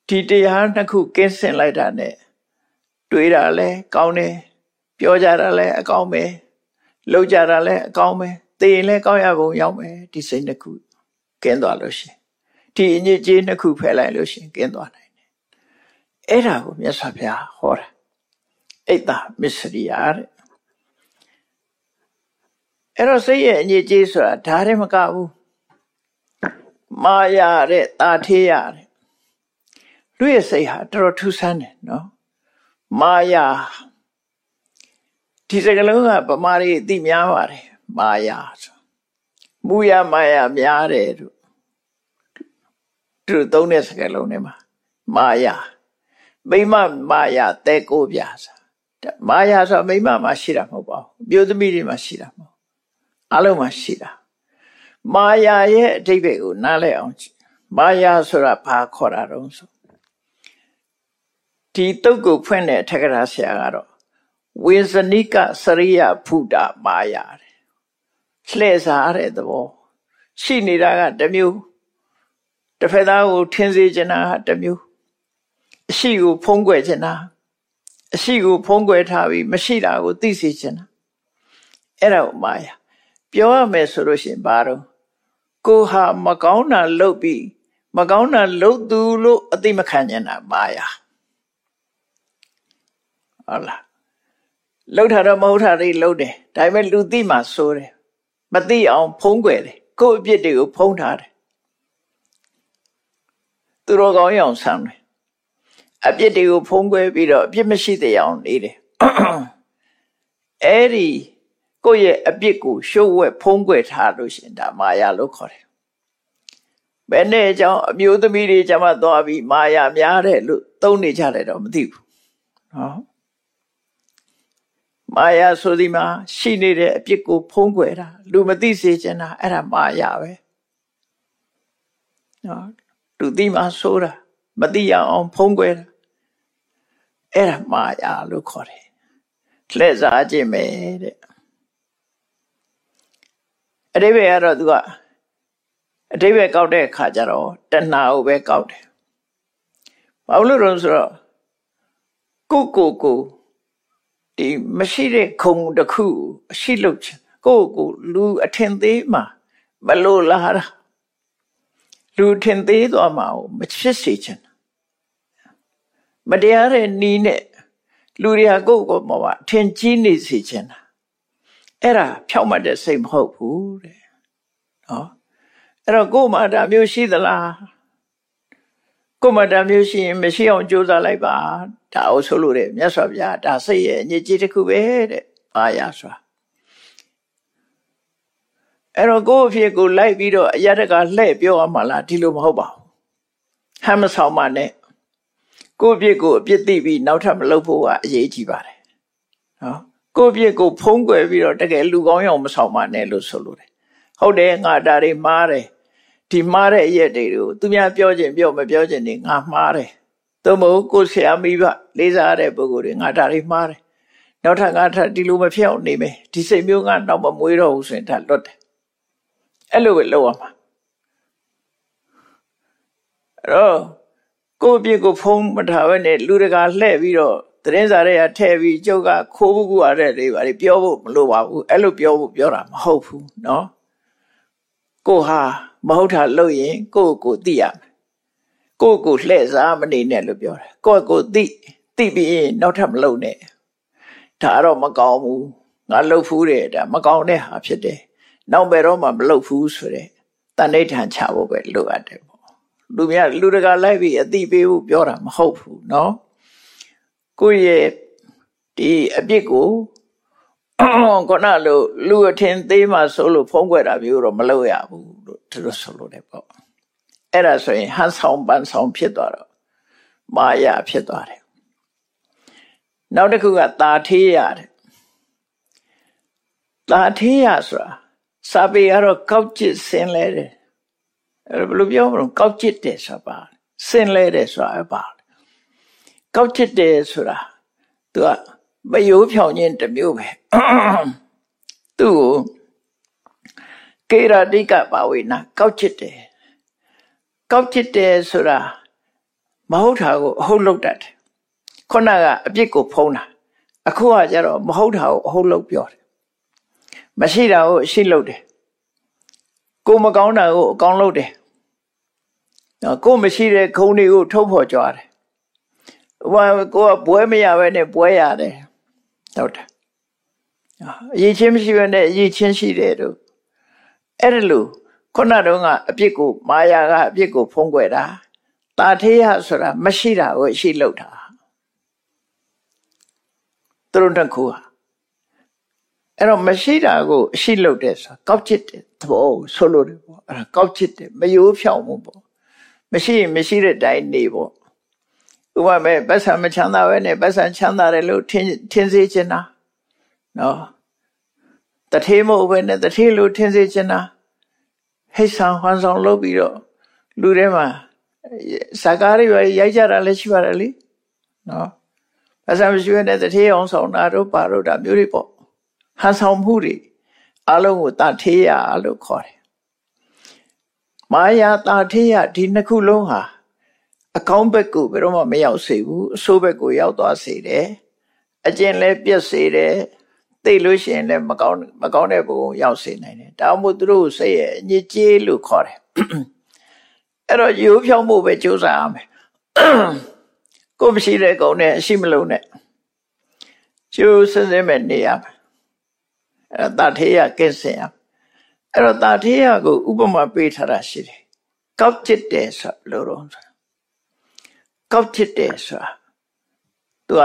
ဒီတရားနှစ်ခုကင်းစင်လိုက်တာနဲ့တွေးတာလဲကောင်းတယ်ပြောကြတာလဲအကောင်းပဲလုပ်ကြတာလဲအကောင်းပဲသိရင်လဲကောင်းရပုံရောက်မယ်ဒီစိတ်နှစ်ခုကင်းသွားလို့ရှင်ဒီအညစ်အကြေးနှစ်ခုဖယ်လိုက်လို့ရှင်ကင်းသွားနိုင်တယ်အဲ့ဒါကိုမြတ်စွာဘုရားဟောတာအိတ်တာမစ္စရိယာတဲ့ အဲ့တော့စိတ်ရဲ့အညစ်အကြေးဆိုတာဒါတည်းမကဘူးမာယာတဲ့တာထေးရတဲ့လူရဲ့စိတ်ဟာတော်တော်ထူးဆန်းတယ်နော်မာယာဒီစကလုံးကဗမာတွေအသိများပါတယ်မာယာဆိုမူရမာယာများတယ်တို့သူသုံးတဲ့စကလုံးတွေမှာမာယာမိမမာယာတဲကိုပြစာမာယာဆိုမိမမှာရှိတာမဟုတ်ပါဘူးမြို့သမီးတွေမှာရှိတာမဟုတ် အလုံးမှာရှိတာမာယာရဲ့အဓိပ္ပာယ်ကို နားလည်အောင်မာယာဆိုတာဘာခေါ်တာတုံးဆိုဒီတုတ်ကိုဖွင့်တဲ့ထက္ကရာဆရာကတော့ဝေဇနိကစရိယဖုတာမာယာတဲ့လှည့်စားတဲ့သဘောရှိနေတာကတစ်မျိုးတစ်ဖက်သားကိုထင်းစေချင်တာကတစ်မျိုးအရှိကိုဖုံးကွယ်ချင်တာအရှိကိုဖုံးကွယ်ထားပြီးမရှိတာကိုသိစေချင်တာအဲ့ဒါကိုမာယာ ပြောရမယ်ဆိုလို့ရှိရင်ဘာတော့ကိုဟာမကောင်းတာလုပ်ပြီးမကောင်းတာလုပ်သူလို့အသိမခံကျင်တာမာယာဟုတ်လားလှုပ်တာတော့မဟုတ်တာတွေလှုပ်တယ်ဒါပေမဲ့လူသိမှဆိုးတယ်မသိအောင်ဖုံးကွယ်တယ်ကိုယ့်အပြစ်တွေကိုဖုံးထားတယ်သူတော်ကောင်းရအောင်ဆမ်းတယ်အပြစ်တွေကိုဖုံးကွယ်ပြီးတော့အပြစ်မရှိတဲ့အောင်နေတယ်အဲ့ဒီ ကိုယ့်ရဲ့အပြစ်ကိုရှုပ်ဝက်ဖုံးကွယ်ထားလို့ရှင်ဒါမာယာလို့ခေါ်တယ်ဘယ်နဲ့အကြောင်းအမျိုးသမီးတွေကျမသွားပြီးမာယာများတယ်လို့သုံးနေကြတယ်တော့မသိဘူးနော်မာယာဆိုဒီမှာရှိနေတဲ့အပြစ်ကိုဖုံးကွယ်တာလူမသိစေချင်တာအဲ့ဒါမာယာပဲနော်လူသိမှဆိုတာမသိရအောင်ဖုံးကွယ်တာအဲ့ဒါမာယာလို့ခေါ်တယ်လှည့်စားခြင်းပဲတဲ့ အတိပ္ပယ်ကတော့သူကအတိပ္ပယ်ကောက်တဲ့အခါကျတော့တဏှာကိုပဲကောက်တယ်ဘာလို့လဲဆိုတော့ကိုကိုကိုဒီမရှိတဲ့ခုံတစ်ခုအရှိလို့ချင်ကိုကိုလူအထင်သေးမှမလို့လာတာလူထင်သေးသွားမှာမဖြစ်စေချင်မတရားတဲ့နီးနဲ့လူတွေကကိုယ့်ကိုယ်မှာထင်ကြီးနေစေချင်တာ အဲ့ဒါဖြောက်မှတ်တဲ့စိတ်မဟုတ်ဘူးတဲ့နော်အဲ့တော့ကိုယ်မှာဒါမျိုးရှိသလားကိုယ်မှာဒါမျိုးရှိရင်မရှိအောင်ကြိုးစားလိုက်ပါဒါအောင်ဆိုလို့တဲ့မြတ်စွာဘုရားဒါစိတ်ရဲ့အညစ်အကြေးတစ်ခုပဲတဲ့အာရစွာအဲ့တော့ကိုယ့်အဖြစ်ကိုလိုက်ပြီးတော့အရတကလှဲ့ပြောရမှာလားဒီလိုမဟုတ်ပါဘူးဟမ်းမဆောင်ပါနဲ့ကိုယ့်အဖြစ်ကိုအပြစ်သိပြီးနောက်ထပ်မလုပ်ဖို့ကအရေးကြီးပါတယ်နော် ကိုယ့်အဖြစ်ကိုဖုံးကွယ်ပြီးတော့တကယ်လူကောင်းရောင်မဆောင်ပါနဲ့လို့ဆိုလို့တယ်ဟုတ်တယ်ငါဒါတွေမှားတယ်ဒီမှားတဲ့အရက်တွေကိုသူများပြောခြင်းပြောမပြောခြင်းတွေငါမှားတယ်သို့မဟုတ်ကိုဆရာမိဘလေးစားတဲ့ပုဂ္ဂိုလ်တွေငါဒါတွေမှားတယ်နောက်ထပ်ငါထပ်ဒီလိုမဖြစ်အောင်နေမယ်ဒီစိတ်မျိုးကတော့မမွေးတော့ဘူးဆိုရင်ဒါလွတ်တယ်အဲ့လိုပဲလုပ်ရမှာအဲ့တော့ကိုယ့်အပြစ်ကိုဖုံးမထားဘဲနဲ့လူတကာလှည့်ပြီးတော့ သတင်းစာတွေကထည့်ပြီးကျုပ်ကခိုးဘူးကူရတဲ့တွေပါပြောဖို့မလိုပါဘူးအဲ့လိုပြောဖို့ပြောတာမဟုတ်ဘူးเนาะကိုဟာမဟုတ်တာလုပ်ရင်ကိုယ့်ကိုသိရမယ်ကိုယ့်ကိုလှည့်စားမနေနဲ့လို့ပြောတယ်ကိုယ့်ကိုသိသိပြီးရင်နောက်ထပ်မလုပ်နဲ့ဒါတော့မကောင်းဘူးငါလှုပ်ဖူးတယ်ဒါမကောင်းတဲ့ဟာဖြစ်တယ်နောက်ဘယ်တော့မှမလှုပ်ဖူးဆိုတဲ့တဏိဋ္ဌာန်ချဖို့ပဲလိုအပ်တယ်ပေါ့လူများလူတကာလိုက်ပြီးအတိပေးဖို့ပြောတာမဟုတ်ဘူးเนาะ ကိုယ့်ရဲ့ဒီအပြစ်ကိုခုနလိုလူအထင်သေးမှဆိုလို့ဖုံးကွယ်တာမျိုးတော့မလုပ်ရဘူးလို့သူတို့ဆိုလို့တယ်ပေါ့အဲ့ဒါဆိုရင်ဟန်ဆောင်ပန်းဆောင်ဖြစ်သွားတော့မာယာဖြစ်သွားတယ်နောက်တစ်ခုကတာထေးရတယ်တာထေးရဆိုတာစာပေကတော့ကောက်ကျစ်ဆင်းလဲတယ်အဲ့ဘယ်လိုပြောမလို့ကောက်ကျစ်တယ်ဆိုတာပါဆင်းလဲတယ်ဆိုတာပါ ကောက်ကျစ်တယ်ဆိုတာသူကမယိုးဖြောင်ခြင်းတစ်မျိုးပဲသူ့ကိုကေရတိကပါဝေနာကောက်ကျစ်တယ်ကောက်ကျစ်တယ်ဆိုတာမဟုတ်တာကိုအဟုတ်လုပ်တတ်တယ်ခုနကအပြစ်ကိုဖုံးတာအခုကကျတော့မဟုတ်တာကိုအဟုတ်လုပ်ပြောတယ်မရှိတာကိုရှိလုပ်တယ်ကိုမကောင်းတာကိုအကောင်းလုပ်တယ်နော်ကိုမရှိတဲ့ခုံတွေကိုထုတ်ဖော်ကြွားတယ် ဟိုကိုကဘွဲမရဘဲနဲ့ဘွဲရတယ်ဟုတ်တယ်အရေးချင်းမရှိဘဲနဲ့အရေးချင်းရှိတယ်တို့အဲ့ဒါလို့ခုနတုန်းကအပြစ်ကိုမာယာကအပြစ်ကိုဖုံးကွယ်တာတာထေးရဆိုတာမရှိတာကိုရှိလို့တာသူတို့တစ်ခုဟာအဲ့တော့မရှိတာကိုအရှိလို့တဲ့ဆိုကောက်ချစ်တဲ့သဘောကိုဆိုလို့တယ်ပေါ့အဲ့ဒါကောက်ချစ်တယ်မယိုးဖြောင်းမှုပေါ့မရှိရင်မရှိတဲ့တိုင်းနေပေါ့ ဥပမာပတ်စံမချမ်းသာပဲနဲ့ပတ်စံချမ်းသာတယ်လို့ထင်ထင်စေချင်တာနော်တထေးမဟုတ်ပဲနဲ့တထေးလို့ထင်စေချင်တာဟိတ်ဆန်ဟွမ်းဆောင်လုပ်ပြီးတော့လူထဲမှာစကားတွေရိုက်ကြတာလည်းရှိပါတယ်လေနော်ပတ်စံမရှိတဲ့တထေးအောင်ဆောင်တာတို့ပါတို့ဒါမျိုးတွေပေါ့ဟန်ဆောင်မှုတွေအလုံးကိုတာထေးရလို့ခေါ်တယ်မာယာတာထေးရဒီနှစ်ခုလုံးဟာ အကောင်းဘက်ကိုဘယ်တော့မှမရောက်စေဘူးအဆိုးဘက်ကိုရောက်သွားစေတယ်အကျင့်လည်းပြည့်စေတယ်သိလို့ရှိရင်လည်းမကောင်းမကောင်းတဲ့ဘုံရောက်စေနိုင်တယ်ဒါမှမဟုတ်သူတို့စိတ်ရဲ့ညစ်ကြေးလို့ခေါ်တယ်အဲ့တော့ရိုးဖြောင်းဖို့ပဲကြိုးစားရမယ်ကိုမရှိတဲ့ကုံနဲ့အရှိမလုံးနဲ့ကျိုးစစင်းမဲ့နေရမယ်အဲ့တော့တာထေးရကင်းစင်ရအဲ့တော့တာထေးရကိုဥပမာပေးထားတာရှိတယ်ကောက်ချစ်တယ်ဆိုလို့တော့ ကောက်ချစ်တယ်ဆိုတာသူက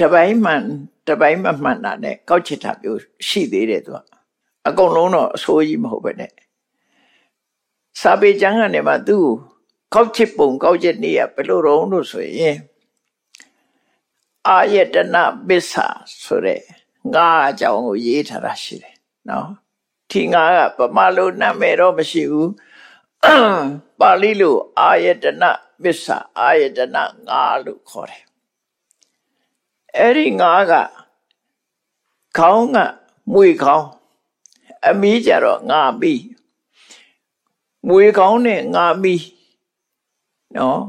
တပိုင်းမှန်တပိုင်းမမှန်တာနဲ့ကောက်ချစ်တာမျိုးရှိသေးတယ်သူကအကုန်လုံးတော့အဆိုးကြီးမဟုတ်ပဲနဲ့စာပေကျမ်းကနေမှသူ့ကောက်ချစ်ပုံကောက်ချစ်နေရဘယ်လိုတော့လို့ဆိုရင်အာယတနာပစ္စာဆိုတဲ့ငါအကြောင်းကိုရေးထားတာရှိတယ်နော်ဒီငါကပမာလို့နာမည်တော့မရှိဘူး ပါဠိလိုအာယတနာပစ္စာအာယတနာငါလို့ခေါ်တယ်အဲ့ဒီငါကခေါင်းကမွေခေါင်းအမီးကြတော့ငါမီးမွေခေါင်းနဲ့ငါမီးနော်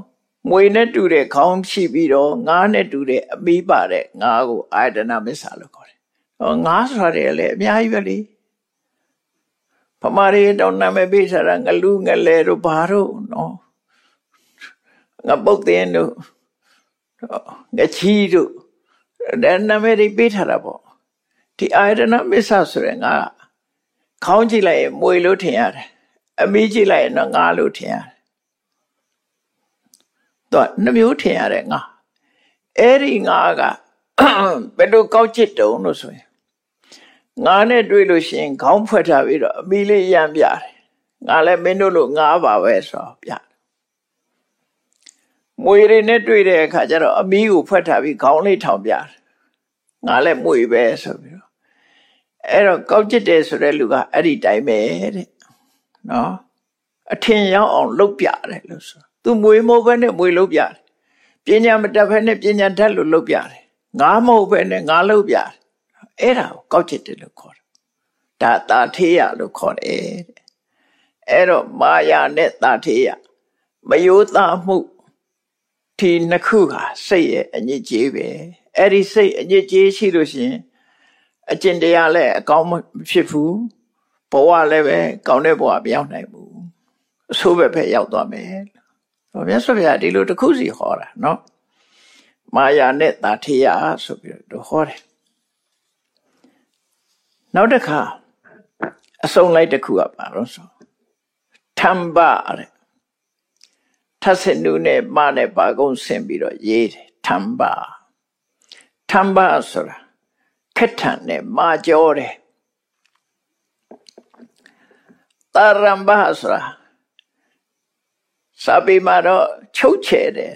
မွေနဲ့တူတဲ့ခေါင်းရှိပြီးတော့ငါးနဲ့တူတဲ့အမီးပါတဲ့ငါးကိုအာယတနာမစ္ဆာလို့ခေါ်တယ်။ဟောငါးဆိုတာလည်းအများကြီးပဲလေ။ပ မာရီတောင်းနာမည်ပေးစားတာငလူငလဲတို့ဘာတို့နော်။ငါပုတ်တဲ့တို့ငချီတို့ဒါနာမည်တွေပေးထားတာပေါ့။ဒီအာယတနာမစ္ဆာဆိုရင်ငါခေါင်းကြည့်လိုက်ရင်မွေလို့ထင်ရတယ်။အမီးကြည့်လိုက်ရင်တော့ငါလို့ထင်ရတယ်သူကနှမျိုးထင်ရတဲ့ငါအဲ့ဒီငါကဘယ်လိုကောက်ချစ်တုံးလို့ဆိုရင် ငါနဲ့တွေ့လို့ရှိရင်ခေါင်းဖွက်ထားပြီးတော့အမီလေးရမ်းပြတယ်ငါလည်းမင်းတို့လိုငါပါပဲဆိုပြတယ်မွေတွေနဲ့တွေ့တဲ့အခါကျတော့အမီးကိုဖွက်ထားပြီးခေါင်းလေးထောင်ပြတယ်ငါလည်းမွေပဲဆိုပြီးတော့အဲ့တော့ကောက်ချစ်တယ်ဆိုတဲ့လူကအဲ့ဒီတိုင်းပဲတဲ့နော်အထင်ရောက်အောင်လုပ်ပြတယ်လို့ဆိုသူမွေမဟုတ်ဘဲနဲ့မွေလုပ်ပြတယ်ပညာမတတ်ဘဲနဲ့ပညာတတ်လို့လုပ်ပြတယ်ငါမဟုတ်ဘဲနဲ့ငါလုပ်ပြတယ် အဲ့ဒါကိုကောက်ချစ်တယ်လို့ခေါ်တာဒါတာထေးရလို့ခေါ်တယ်တဲ့အဲ့တော့မာယာနဲ့တာထေးရမယိုးသားမှုဒီနှစ်ခုဟာစိတ်ရဲ့အညစ်အကြေးပဲအဲ့ဒီစိတ်အညစ်အကြေးရှိလို့ရှိရင်အကျင့်တရားလည်းအကောင်းမဖြစ်ဘူးဘဝလည်းပဲကောင်းတဲ့ဘဝမရောက်နိုင်ဘူးအဆိုးပဲပဲရောက်သွားမယ်ဟောမြတ်စွာဘုရားဒီလိုတစ်ခုစီဟောတာနော်မာယာနဲ့တာထေယဆိုပြီးတော့ဟောတယ် နောက်တစ်ခါအစုံလိုက်တစ်ခုကပါတော့ဆိုထမ်ဘာတဲ့ထပ်စနုနဲ့မနဲ့ပါကုန်းဆင်ပြီးတော့ရေးတယ်ထမ်ဘာထမ်ဘာဆိုတာခက်ထန်နဲ့မာကြောတယ်တာရမ်ဘာဆိုတာစာပေမှာတော့ချုပ်ချယ်တယ်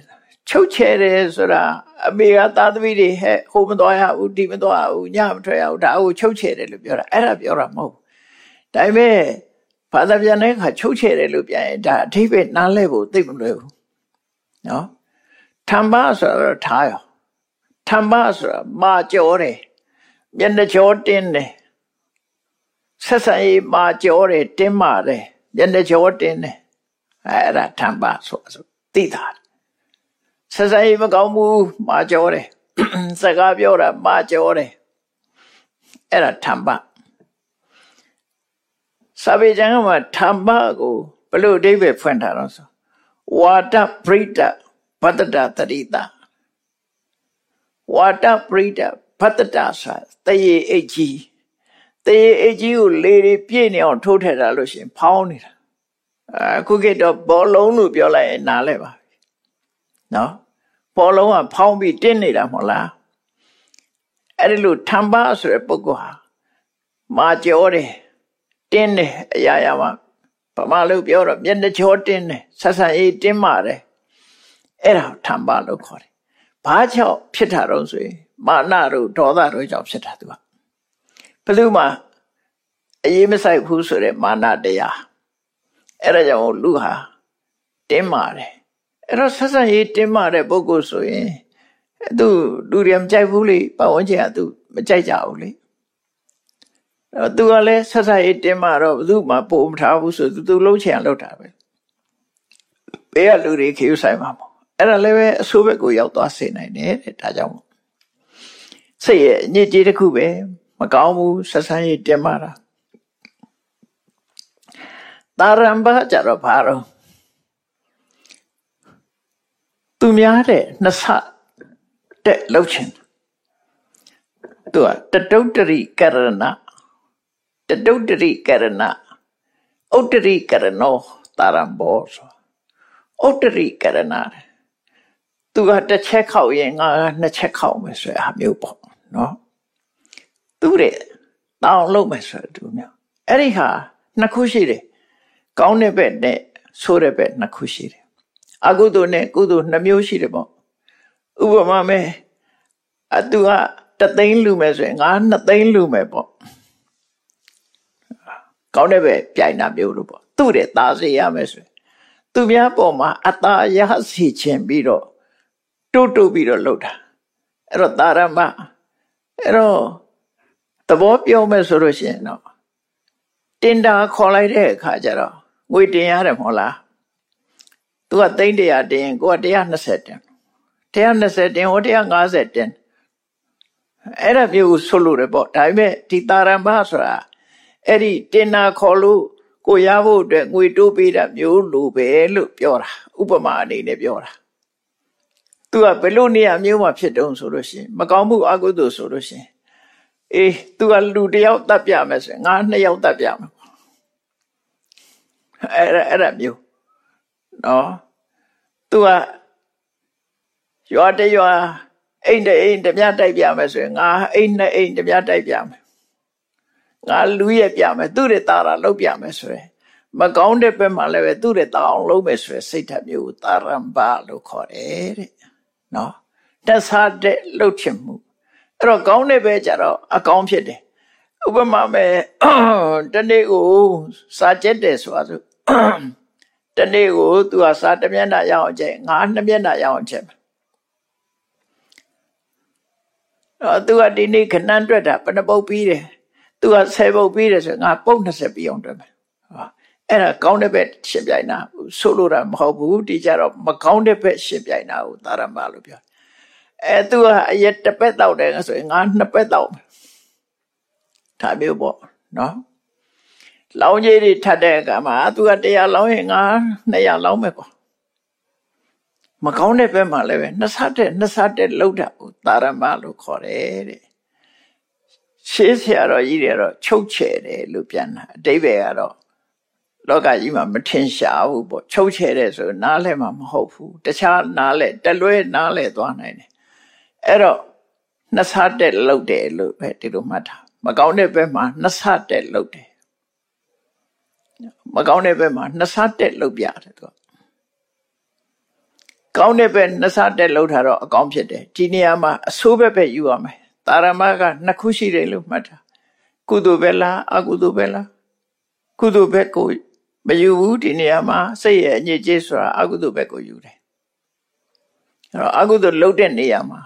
ချုပ်ချယ်တယ်ဆိုတာအမေကသားသမီးတွေဟဲ့ဟိုမတော်ရဘူးဒီမတော်ရဘူးညမထွက်ရဘူးဒါကိုချုပ်ချယ်တယ်လို့ပြောတာအဲ့ဒါပြောတာမဟုတ်ဘူးဒါပေမဲ့ဘာသာပြန်တဲ့အခါချုပ်ချယ်တယ်လို့ပြန်ရင်ဒါအထိပ္ပယ်နားလဲဖို့သိမလွယ်ဘူးနော်ထမ္မဆိုတော့ထားရောထမ္မဆိုတာမာကြောတယ်မျက်နှာကြောတင်းတယ်ဆက်ဆံရေးမာကြောတယ်တင်းမာတယ်မျက်နှာကြောတင်းတယ်အဲ့ဒါထမ္မဆိုဆိုသိတာ ဆက်ဆံရေးမကောင်းဘူးမာကြောတယ်စကားပြောတာမာကြောတယ်အဲ့ဒါထမ္မစာပေကျမ်းမှာထမ္မကိုဘလို့အဓိပ္ပာယ်ဖွင့်ထားတော့ဆိုဝါဒပရိဒဗတ္တတတရိတာဝါဒပရိဒဗတ္တတဆိုတရေအိတ်ကြီးတရေအိတ်ကြီးကိုလေတွေပြည့်နေအောင်ထိုးထည့်တာလို့ရှင်ဖောင်းနေတာအခုကတော့ဘောလုံးလို့ပြောလိုက်ရင်နားလဲပါပြီ နော်ဘောလုံးကဖောင်းပြီးတင်းနေတာမဟုတ်လားအဲ့ဒီလိုထံပါဆိုတဲ့ပုဂ္ဂိုလ်ဟာမာကြောတယ်တင်းတယ်အရာရာမှာဗမာလို့ပြောတော့မျက်နှာချောတင်းတယ်ဆက်ဆံရေးတင်းမာတယ်အဲ့ဒါထံပါလို့ခေါ်တယ်ဘာကြောင့်ဖြစ်တာတော့ဆိုရင်မာနတို့ဒေါသတို့ကြောင့်ဖြစ်တာသူကဘယ်သူမှအရေးမဆိုင်ဘူးဆိုတဲ့မာနတရားအဲ့ဒါကြောင့်လူဟာတင်းမာတယ် အဲ့တော့ဆက်ဆံရေးတင်းမာတဲ့ပုဂ္ဂိုလ်ဆိုရင်သူလူတွေမကြိုက်ဘူးလေပတ်ဝန်းကျင်ကသူမကြိုက်ကြဘူးလေအဲ့သူကလည်းဆက်ဆံရေးတင်းမာတော့ဘယ်သူမှပို့မထားဘူးဆိုသူသူလုံးချင်လောက်တာပဲဘေးကလူတွေခေယူဆိုင်မှာပေါ့အဲ့ဒါလည်းပဲအဆိုးဘက်ကိုရောက်သွားစေနိုင်တယ်တဲ့ဒါကြောင့်စိတ်ရဲ့အညစ်အကြေးတစ်ခုပဲမကောင်းဘူးဆက်ဆံရေးတင်းမာတာတာရံဘာကြတော့ဘာတော့ သူများတဲ့နှစ်ဆတဲ့လှုပ်ချင်သူကတတုတ္တရိကရဏတတုတ္တရိကရဏဥတ္တရိကရဏောတာရံဘောဆိုဥတ္တရိကရဏသူကတစ်ချက်ခောက်ရင်ငါနှစ်ချက်ခောက်မယ်ဆိုတဲ့အမျိုးပေါ့နော်သူတဲ့တောင်းလုံးမယ်ဆိုတဲ့သူမျိုးအဲ့ဒီဟာနှစ်ခုရှိတယ်ကောင်းတဲ့ဘက်နဲ့ဆိုးတဲ့ဘက်နှစ်ခုရှိတယ် အကုသိုလ်နဲ့ကုသိုလ်နှစ်မျိုးရှိတယ်ပေါ့ဥပမာမဲ့အတူကတသိန်းလူမယ်ဆိုရင်ငါနှစ်သိန်းလူမယ်ပေါ့ကောင်းတဲ့ဘက်ပြိုင်တာမျိုးလို့ပေါ့သူ့တဲ့သားစေရမယ်ဆိုရင်သူများပေါ်မှာအตาရစီခြင်းပြီးတော့တိုးတိုးပြီးတော့လှုပ်တာအဲ့တော့တာရမအဲ့တော့သဘောပြောမယ်ဆိုလို့ရှိရင်တော့တင်တာခေါ်လိုက်တဲ့အခါကျတော့ငွေတင်ရတယ်မဟုတ်လား သူကသိန်းတရာတင်ကိုက120တင်120တင်ဟို150တင်အဲ့ဒါမျိုးဆိုလို့ရပေါ့ဒါပေမဲ့ဒီတာရမဆိုတာအဲ့ဒီတင်နာခေါ်လို့ကိုရဖို့အတွက်ငွေတိုးပေးတာမျိုးလိုပဲလို့ပြောတာဥပမာအနေနဲ့ပြောတာသူကဘယ်လိုနေရာမျိုးမှာဖြစ်တုံးဆိုလို့ရှိရင်မကောင်းမှုအကုသိုလ်ဆိုလို့ရှိရင်အေးသူကလူတယောက်တတ်ပြမယ်ဆိုရင်ငါနှစ်ယောက်တတ်ပြမယ်အဲ့ဒါအဲ့ဒါမျိုး နော်သူကရွာတရွာအိမ်တအိမ်တပြတိုက်ပြမယ်ဆိုရင်ငါအိမ်နဲ့အိမ်တပြတိုက်ပြမယ်ငါလူရဲ့ပြမယ်သူ့ရဲ့တာရာလောက်ပြမယ်ဆိုရင်မကောင်းတဲ့ဘက်မှာလည်းပဲသူ့ရဲ့တာအောင်လုံးမယ်ဆိုရင်စိတ်ဓာတ်မျိုးကိုတာရံပါလို့ခေါ်တယ်တဲ့နော်တဆာတဲ့လှုပ်ချင်မှုအဲ့တော့ကောင်းတဲ့ဘက်ကျတော့အကောင်းဖြစ်တယ်ဥပမာမဲ့တနေ့ကိုစာကျက်တယ်ဆိုတာဆို တနေ့ကိုသူကစာတစ်မျက်နှာရအောင်ကျက်ငါနှစ်မျက်နှာရအောင်ကျက်မယ်တော့သူကဒီနေ့ခဏတွက်တာဘယ်နှပုတ်ပြီးတယ်သူက10ပုတ်ပြီးတယ်ဆိုငါပုတ်20ပြီးအောင်တွက်မယ်ဟောအဲ့ဒါကောင်းတဲ့ဘက်ရှင်းပြိုင်တာဆိုလိုတာမဟုတ်ဘူးဒီကြတော့မကောင်းတဲ့ဘက်ရှင်းပြိုင်တာကိုသာရမလို့ပြောအဲသူကအရက်တစ်ပက်တောက်တယ်ဆိုရင်ငါနှစ်ပက်တောက်မယ်ဒါမျိုးပေါ့နော် လောင်းကြီးတွေထပ်တဲ့အခါမှာသူကတရားလောင်းရင်ငါ200လောင်းမယ်ပေါ့မကောင်းတဲ့ဘက်မှာလည်းပဲနှစ်ဆတဲ့နှစ်ဆတဲ့လှုပ်တာကိုတာရမလို့ခေါ်တယ်တဲ့ရှေးဆရာတော်ကြီးတွေတော့ချုပ်ချယ်တယ်လို့ပြန်တာအတိဘယ်ကတော့လောကကြီးမှာမထင်ရှားဘူးပေါ့ချုပ်ချယ်တယ်ဆိုနားလဲမှာမဟုတ်ဘူးတခြားနားလဲတလွဲနားလဲသွားနိုင်တယ်အဲ့တော့နှစ်ဆတဲ့လှုပ်တယ်လို့ပဲဒီလိုမှတ်တာမကောင်းတဲ့ဘက်မှာနှစ်ဆတဲ့လှုပ်တယ် မကောင်းတဲ့ဘက်မှာနှစ်ဆတက်လှုပ်ပြတယ်သူကကောင်းတဲ့ဘက်နှစ်ဆတက်လှုပ်ထားတော့အကောင်းဖြစ်တယ်ဒီနေရာမှာအဆိုးဘက်ပဲယူရမယ်တာရမကနှစ်ခုရှိတယ်လို့မှတ်တာကုသိုလ်ပဲလားအကုသိုလ်ပဲလားကုသိုလ်ဘက်ကိုမယူဘူးဒီနေရာမှာစိတ်ရဲ့အညစ်အကြေးဆိုတာအကုသိုလ်ဘက်ကိုယူတယ်အဲ့တော့အကုသိုလ်လှုပ်တဲ့နေရာမှာ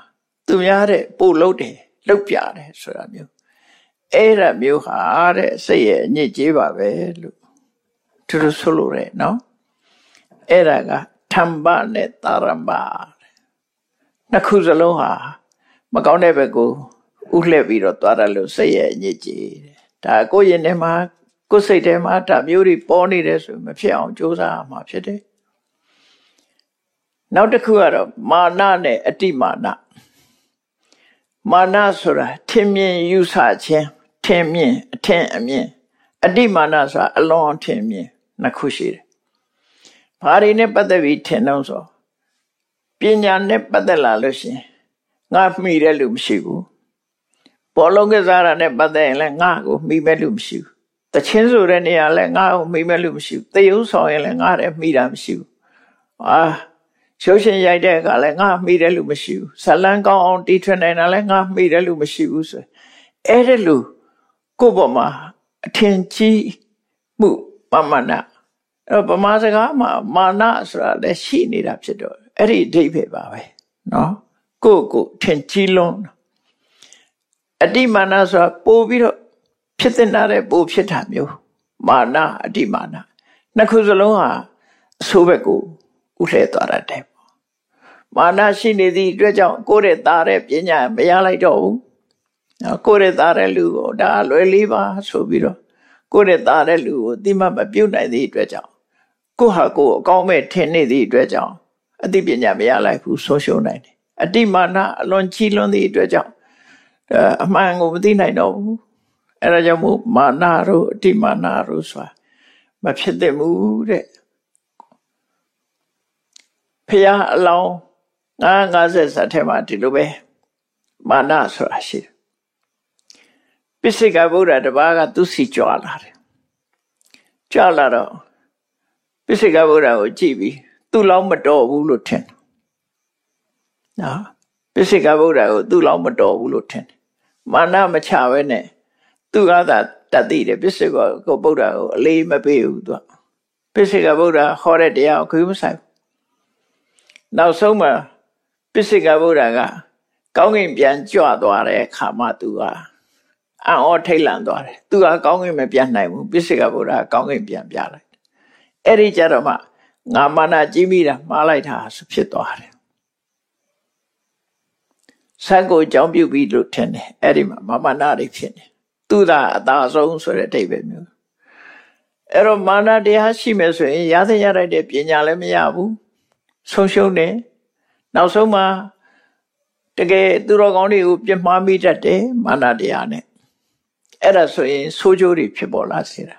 သူများတဲ့ပို့လှုပ်တယ်လှုပ်ပြတယ်ဆိုတာမျိုးအဲ့ဒါမျိုးဟာတဲ့စိတ်ရဲ့အညစ်အကြေးပါပဲလို့ သူတို့ဆိုလိုတယ်နော်အဲ့ဒါကထမ္ပနဲ့တာရမ္ပနှစ်ခုစလုံးဟာမကောင်းတဲ့ဘက်ကိုဥလှည့်ပြီးတော့သွားတယ်လို့စိတ်ရဲ့အညစ်အကြေးဒါကိုယ့်ရင်ထဲမှာကိုယ်စိတ်ထဲမှာဒါမျိုးတွေပေါ်နေတယ်ဆိုမဖြစ်အောင်ကြိုးစားရမှာဖြစ်တယ်နောက်တစ်ခုကတော့မာနနဲ့အတိမာနမာနဆိုတာထင်မြင်ယူဆခြင်းထင်မြင်အထင်အမြင်အတိမာနဆိုတာအလွန်ထင်မြင် နှစ်ခုရှိတယ်။ဘာတွေနဲ့ပတ်သက်ပြီးထင်တော့ဆိုပညာနဲ့ပတ်သက်လာလို့ရှင်ငါမှီတဲ့လူမရှိဘူး။ဘောလုံးကစားတာနဲ့ပတ်သက်ရင်လည်းငါ့ကိုမှီမဲ့လူမရှိဘူး။တချင်းဆိုတဲ့နေရာလည်းငါ့ကိုမှီမဲ့လူမရှိဘူး။တယုံဆောင်ရင်လည်းငါ့ရဲ့မှီတာမရှိဘူး။အာရုပ်ရှင်ရိုက်တဲ့အခါလည်းငါမှီတဲ့လူမရှိဘူးဇလန်းကောင်းအောင်တီးထွင်နိုင်တာလည်းငါမှီတဲ့လူမရှိဘူးဆိုအဲ့ဒါလူကိုယ့်ဘောမှာအထင်ကြီးမှု ပမနာအဲ့ဗမာစကားမှာမာနဆိုတာလည်းရှိနေတာဖြစ်တော့အဲ့ဒီအဓိပ္ပာယ်ပါပဲနော်ကိုယ့်ကိုထင်ကြီးလုံးအတိမာနဆိုတာပို့ပြီးတော့ဖြစ်တဲ့တဲ့ပို့ဖြစ်တာမျိုးမာနအတိမာနနှစ်ခုစလုံးဟာအဆိုးဘက်ကိုဥလှဲသွားတတ်တယ်မာနရှိနေသည့်အတွက်ကြောင့်ကိုယ့်ရဲ့သားတဲ့ပညာမရလိုက်တော့ဘူးကိုယ့်ရဲ့သားတဲ့လူကိုဒါလွယ်လေးပါဆိုပြီးတော့ ကိုယ့်ရဲ့သားတဲ့လူကိုတိမမပြုတ်နိုင်သည့်အတွက်ကြောင့်ကိုယ့်ဟာကိုယ်အကောင်းမဲ့ထင်နေသည့်အတွက်ကြောင့်အသိပညာမရလိုက်ဘူးဆုံးရှုံးနိုင်တယ်အတိမာနအလွန်ကြီးလွန်းသည့်အတွက်ကြောင့်အမှန်ကိုမသိနိုင်တော့ဘူးအဲဒါကြောင့်မို့မာနတို့အတိမာနတို့ဆိုတာမဖြစ်သင့်ဘူးတဲ့ဖះအလောင်းငါ50ဇတ်ထဲမှာဒီလိုပဲမာနဆိုတာရှိတယ် ပိစိကဗုဒ္ဓတပါးကသူစီကြွလာတယ်ကြွလာတော့ပိစိကဗုဒ္ဓကိုကြည့်ပြီးသူ့လောက်မတော်ဘူးလို့ထင်တယ်နော်ပိစိကဗုဒ္ဓကိုသူ့လောက်မတော်ဘူးလို့ထင်တယ်မာနမချပဲနဲ့သူကသာတတ်သိတယ်ပိစိကကိုဗုဒ္ဓကိုအလေးမပေးဘူးသူကပိစိကဗုဒ္ဓဟောတဲ့တရားကိုခွေးမဆိုင်နောက်ဆုံးမှာပစ္စေကဗုဒ္ဓကကောင်းကင်ပြန်ကြွသွားတဲ့အခါမှသူက အံ့ဩထိတ်လန့်သွားတယ်သူကကောင်းကင်မပြန်နိုင်ဘူးပစ္စေကဗုဒ္ဓကကောင်းကင်ပြန်ပြလိုက်အဲ့ဒီကြတော့မှငါမာနကြီးမိတာမှားလိုက်တာဆိုဖြစ်သွားတယ်ဆတ်ကိုကြောင်းပြုတ်ပြီးလို့ထင်တယ်အဲ့ဒီမှာမမနာတွေဖြစ်နေသူသာအသာဆုံးဆိုတဲ့အတိတ်ပဲမျိုးအဲ့တော့မာနတရားရှိမယ်ဆိုရင်ရသရတဲ့ပညာလည်းမရဘူးဆုံးရှုံးတယ်နောက်ဆုံးမှာတကယ်သူတော်ကောင်းတွေကိုပြမှားမိတတ်တယ်မာနတရားနဲ့ အဲ့ဒါဆိုရင်ဆိုးကျိုးတွေဖြစ်ပေါ်လာစေတာ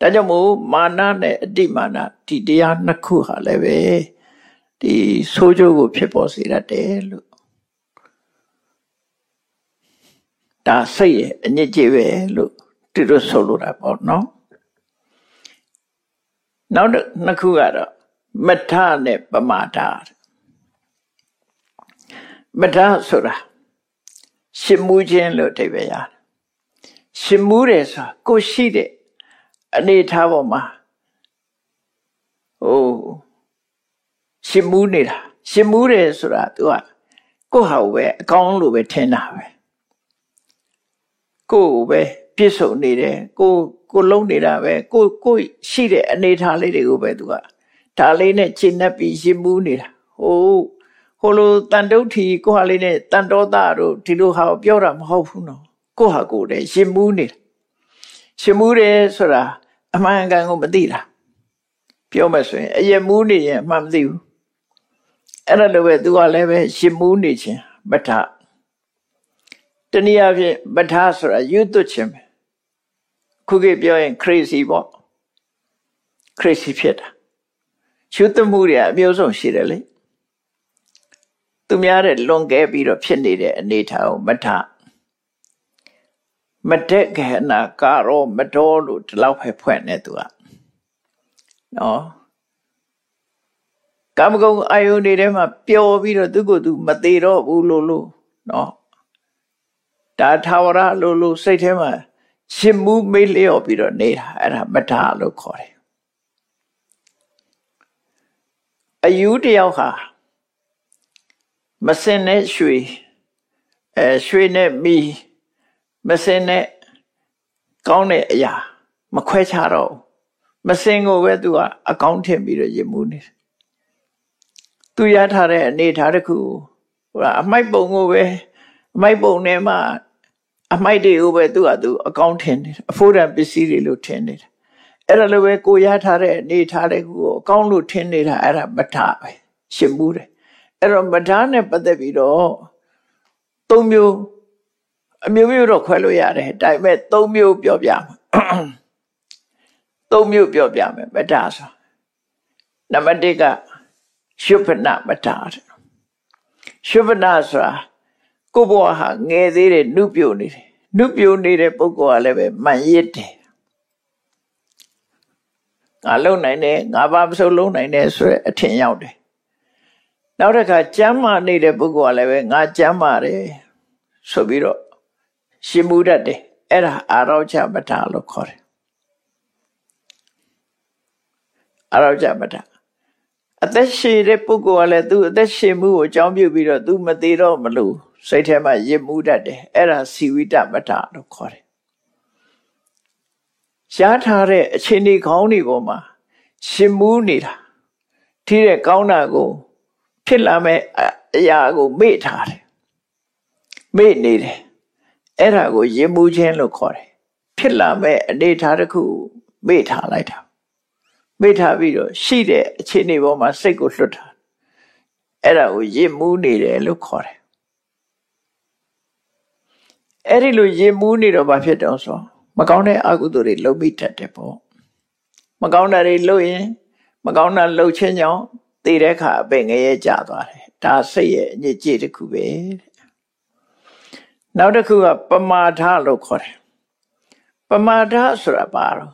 ဒါကြောင့်မို့မာနနဲ့အတိမာနဒီတရားနှစ်ခုဟာလည်းပဲဒီဆိုးကျိုးကိုဖြစ်ပေါ်စေတတ်တယ်လို့ဒါစိတ်ရဲ့အညစ်အကြေးပဲလို့သူတို့ဆိုလိုတာပေါ့နော်နောက်နှစ်ခုကတော့မထနဲ့ပမာဒမထဆိုတာရှင်မူခြင်းလို့အဓိပ္ပာယ်ရတယ် ရှင်မူတယ်ဆိုတာကိုရှိတဲ့အနေထားပေါ်မှာဟိုရှင်မူနေတာရှင်မူတယ်ဆိုတာ तू ကကိုဟာကိုပဲအကောင်းလို့ပဲထင်တာပဲကိုကိုပဲပြည့်စုံနေတယ်ကိုကိုလုံးနေတာပဲကိုကိုရှိတဲ့အနေထားလေးတွေကိုပဲ तू ကဒါလေးနဲ့ရှင်းနှပ်ပြီးရှင်မူနေတာဟိုဟိုလိုတန်တုတ်ထီကိုဟာလေးနဲ့တန်တော်သားတို့ဒီလိုဟာကိုပြောတာမဟုတ်ဘူးနော် ကိုဟာကိုတည်းရှင်မူးနေတာရှင်မူးတယ်ဆိုတာအမှန်ကန်ကိုမသိတာပြောမှဆိုရင်အယမူးနေရင်အမှန်မသိဘူးအဲ့ဒါလိုပဲသူကလည်းပဲရှင်မူးနေခြင်းမထတနည်းအားဖြင့်မထဆိုတာယူသွခြင်းပဲခုခေတ်ပြောရင် crazy ပေါ့ crazy ဖြစ်တာယူသွမှုတွေအမျိုးစုံရှိတယ်လေသူများတဲ့လွန်ကဲပြီးတော့ဖြစ်နေတဲ့အနေထားကိုမထ မတက်ခဏကာရောမတော်လို့ဒီလောက်ပဲဖွင့်နေသူကနော်ကာမဂုဏ်အာယုန်တွေထဲမှာပျော်ပြီးတော့သူ့ကိုယ်သူမသေးတော့ဘူးလို့လို့နော်ဒါထာဝရလို့လို့စိတ်ထဲမှာရှင်မှုမေးလျော့ပြီးတော့နေတာအဲ့ဒါမထာလို့ခေါ်တယ်အယူတယောက်ဟာမစင်နဲ့ရွှေအဲရွှေနဲ့မီ မစင်နဲ့ကောင်းတဲ့အရာ မခွဲခြားတော့မစင်ကိုပဲသူကအကောင်းထင်ပြီးတော့ရမှုနေတယ်သူရထားတဲ့အနေထားတစ်ခုဟိုအမိုက်ပုံကိုပဲအမိုက်ပုံထဲမှာအမိုက်တွေကိုပဲသူကသူအကောင်းထင်နေတယ်အဖို့တန်ပစ္စည်းတွေလို့ထင်နေတယ်အဲ့ဒါလိုပဲကိုရထားတဲ့အနေထားတဲ့ခုကိုအကောင်းလို့ထင်နေတာအဲ့ဒါမထပဲရှင်မှုတယ်အဲ့တော့မထနဲ့ပတ်သက်ပြီးတော့သုံးမျိုး အမျိုးမျိုးတော့ခွဲလို့ရတယ်ဒါပေမဲ့သုံးမျိုးပြောပြမှာသုံးမျိုးပြောပြမယ်မထဆိုနံပါတ်1ကရှုပနမထရှုပနဆိုတာကိုဘဝဟာငယ်သေးတယ်နှုတ်ပြိုနေတယ်နှုတ်ပြိုနေတဲ့ပုဂ္ဂိုလ်ကလည်းပဲမှန်ရစ်တယ်ငါလုံနိုင်တယ်ငါဘာမဆိုလုံနိုင်တယ်ဆိုရအထင်ရောက်တယ်နောက်တစ်ခါကျမ်းမာနေတဲ့ပုဂ္ဂိုလ်ကလည်းပဲငါကျမ်းမာတယ်ဆိုပြီးတော့ ရှင်မှုတတ်တယ်အဲ့ဒါအာရောချမထလို့ခေါ်တယ်အာရောချမထအသက်ရှည်တဲ့ပုဂ္ဂိုလ်ကလည်းသူအသက်ရှည်မှုကိုအကြောင်းပြုပြီးတော့သူမသေးတော့မလို့စိတ်ထဲမှာရစ်မှုတတ်တယ်အဲ့ဒါစီဝိတမထလို့ခေါ်တယ်ရှားထားတဲ့အခြေအနေကောင်းတွေပေါ်မှာရှင်မှုနေတာထိတဲ့ကောင်းတာကို ဖြစ်လာမဲ့အရာကိုမေ့ထားတယ်မေ့နေတယ် အဲ့ဒါကိုရင်မှုခြင်းလို့ခေါ်တယ်ဖြစ်လာမဲ့အနေထားတစ်ခုမေ့ထားလိုက်တာမေ့ထားပြီးတော့ရှိတဲ့အခြေအနေပေါ်မှာစိတ်ကိုလွတ်တာအဲ့ဒါကိုရင်မှုနေတယ်လို့ခေါ်တယ်အဲ့ဒီလိုရင်မှုနေတော့ဘာဖြစ်တော့ဆိုမကောင်းတဲ့အကုသိုလ်တွေလုပ်မိတတ်တယ်ပေါ့မကောင်းတာတွေလုပ်ရင်မကောင်းတာလုပ်ခြင်းကြောင့်သိတဲ့အခါအပင်ငရဲကျသွားတယ်ဒါစိတ်ရဲ့အညစ်အကြေးတစ်ခုပဲတဲ့ နောက်တစ်ခုကပမာဒလို့ခေါ်တယ်ပမာဒဆိုတာဘာလို့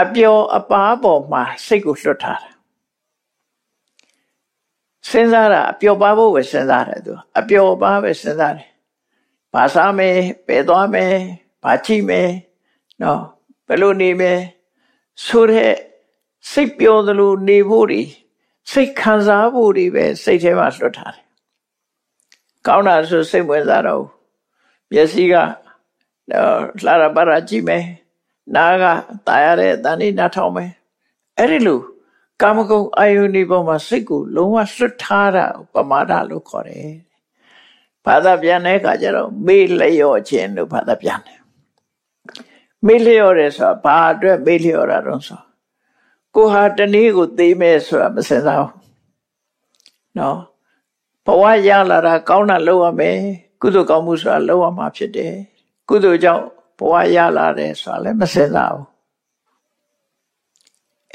အပျော်အပါပေါ်မှာစိတ်ကိုလွတ်ထားတာစဉ်းစားတာအပျော်ပါဖို့ပဲစဉ်းစားတယ်သူအပျော်ပါပဲစဉ်းစားတယ်ဘာစားမယ်ပဲသွားမယ်ဘာကြည့်မယ်နော်ဘယ်လိုနေမယ်ဆိုတဲ့စိတ်ပျော်သလိုနေဖို့တွေစိတ်ခံစားဖို့တွေပဲစိတ်ထဲမှာလွတ်ထားတယ်ကောင်းတာဆိုစိတ်ဝင်စားတော့ မျက်စိကလှရပါရကြည့်မယ်နားကတာရတဲ့တန်နေနားထောင်မယ်အဲ့ဒီလိုကာမဂုဏ်အာယုန်ဒီပေါ်မှာစိတ်ကိုလုံးဝဆွတ်ထားတာပမာဒလို့ခေါ်တယ်ဘာသာပြန်တဲ့အခါကျတော့မေ့လျော့ခြင်းလို့ဘာသာပြန်တယ်မေ့လျော့တယ်ဆိုတာဘာအတွက်မေ့လျော့တာတော့ဆိုကိုဟာတနည်းကိုသိမဲ့ဆိုတာမစင်စားဘူးနော်ဘဝရလာတာကောင်းတာလုပ်ရမယ် ကုသိုလ်ကောင်းမှုဆိုတာလုပ်ရမှာဖြစ်တယ်ကုသိုလ်ကြောင့်ဘဝရလာတယ်ဆိုတာလည်းမစင်စားဘူး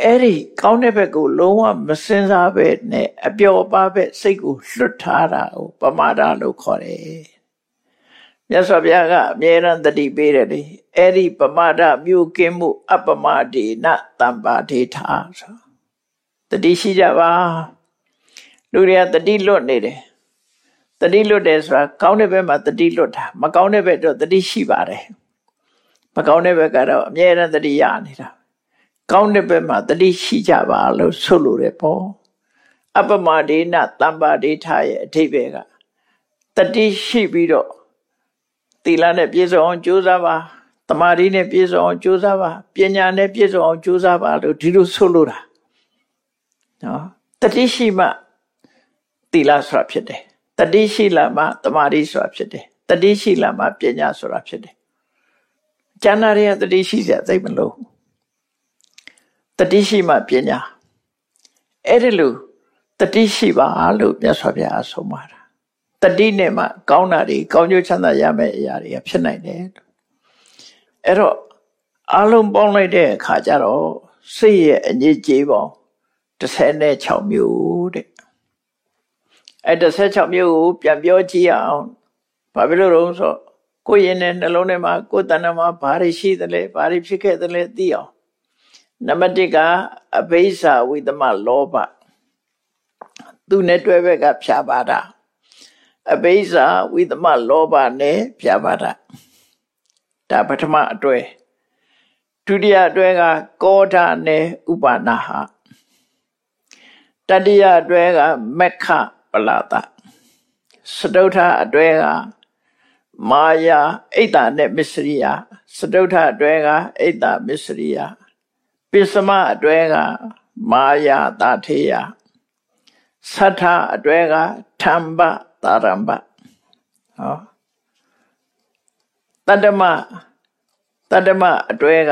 အဲ့ဒီကောင်းတဲ့ဘက်ကိုလုံးဝမစင်စားပဲနဲ့အပျော်ပါပဲစိတ်ကိုလွတ်ထားတာကိုပမာဒလို့ခေါ်တယ်မြတ်စွာဘုရားကအမြဲတမ်းတတိပေးတယ်လေအဲ့ဒီပမာဒမြို့ကင်းမှု အပမဒေနတမ္ပါဒေထာဆိုတတိရှိကြပါလူတွေကတတိလွတ်နေတယ် တတိလွတ်တယ်ဆိုတာကောင်းတဲ့ဘက်မှာတတိလွတ်တာမကောင်းတဲ့ဘက်တော့တတိရှိပါတယ်မကောင်းတဲ့ဘက်ကတော့အမြဲတမ်းတတိရနေတာကောင်းတဲ့ဘက်မှာတတိရှိကြပါလို့ဆိုလိုတယ်ပေါ့အပမဒေနတမ္ပါဒေထာရဲ့အထိပ္ပယ်ကတတိရှိပြီးတော့သီလနဲ့ပြည့်စုံအောင်ကြိုးစားပါတမာရီနဲ့ပြည့်စုံအောင်ကြိုးစားပါပညာနဲ့ပြည့်စုံအောင်ကြိုးစားပါလို့ဒီလိုဆိုလိုတာနော်တတိရှိမှသီလဆိုတာဖြစ်တယ် တတိရှိလာမှတမာရီဆိုတာဖြစ်တယ်တတိရှိလာမှပညာဆိုတာဖြစ်တယ်ကျန်တာတွေကတတိရှိစရာသိမလို့တတိရှိမှပညာအဲ့ဒီလိုတတိရှိပါလို့မြတ်စွာဘုရားဆုံးပါတာတတိနဲ့မှကောင်းတာတွေကောင်းကျိုးချမ်းသာရမယ့်အရာတွေဖြစ်နိုင်တယ်အဲ့တော့အလုံးပေါင်းလိုက်တဲ့အခါကျတော့စိတ်ရဲ့အငြိကြေးပေါင်း16မျိုးတဲ့ အဲ့16မျိုးကိုပြန်ပြောကြည့်အောင်ဘာဖြစ်လို့လဲဆိုကိုယ်ရင်နဲ့နှလုံးထဲမှာကိုယ်တဏ္ဍမှာဘာတွေရှိသလဲဘာတွေဖြစ်ခဲ့သလဲသိအောင်နံပါတ်1ကအဘိဓါဝိသမလောဘသူနဲ့တွဲဘက်ကဖြာပါတာအဘိဇာဝိသမလောဘနဲ့ဖြာပါတာဒါပထမအတွဲဒုတိယအတွဲကကောဓာနဲ့ဥပနာဟတတိယအတွဲကမက္ခ ပလာတစတုထအတွဲကမာယာအိတ်တာနဲ့မစ္စရိယစတုထအတွဲကအိတ်တာမစ္စရိယပစ္စမအတွဲကမာယာတာထေယသတ္ထအတွဲကထမ္ပတာရမ္ပဟောတတ္တမတတ္တမအတွဲက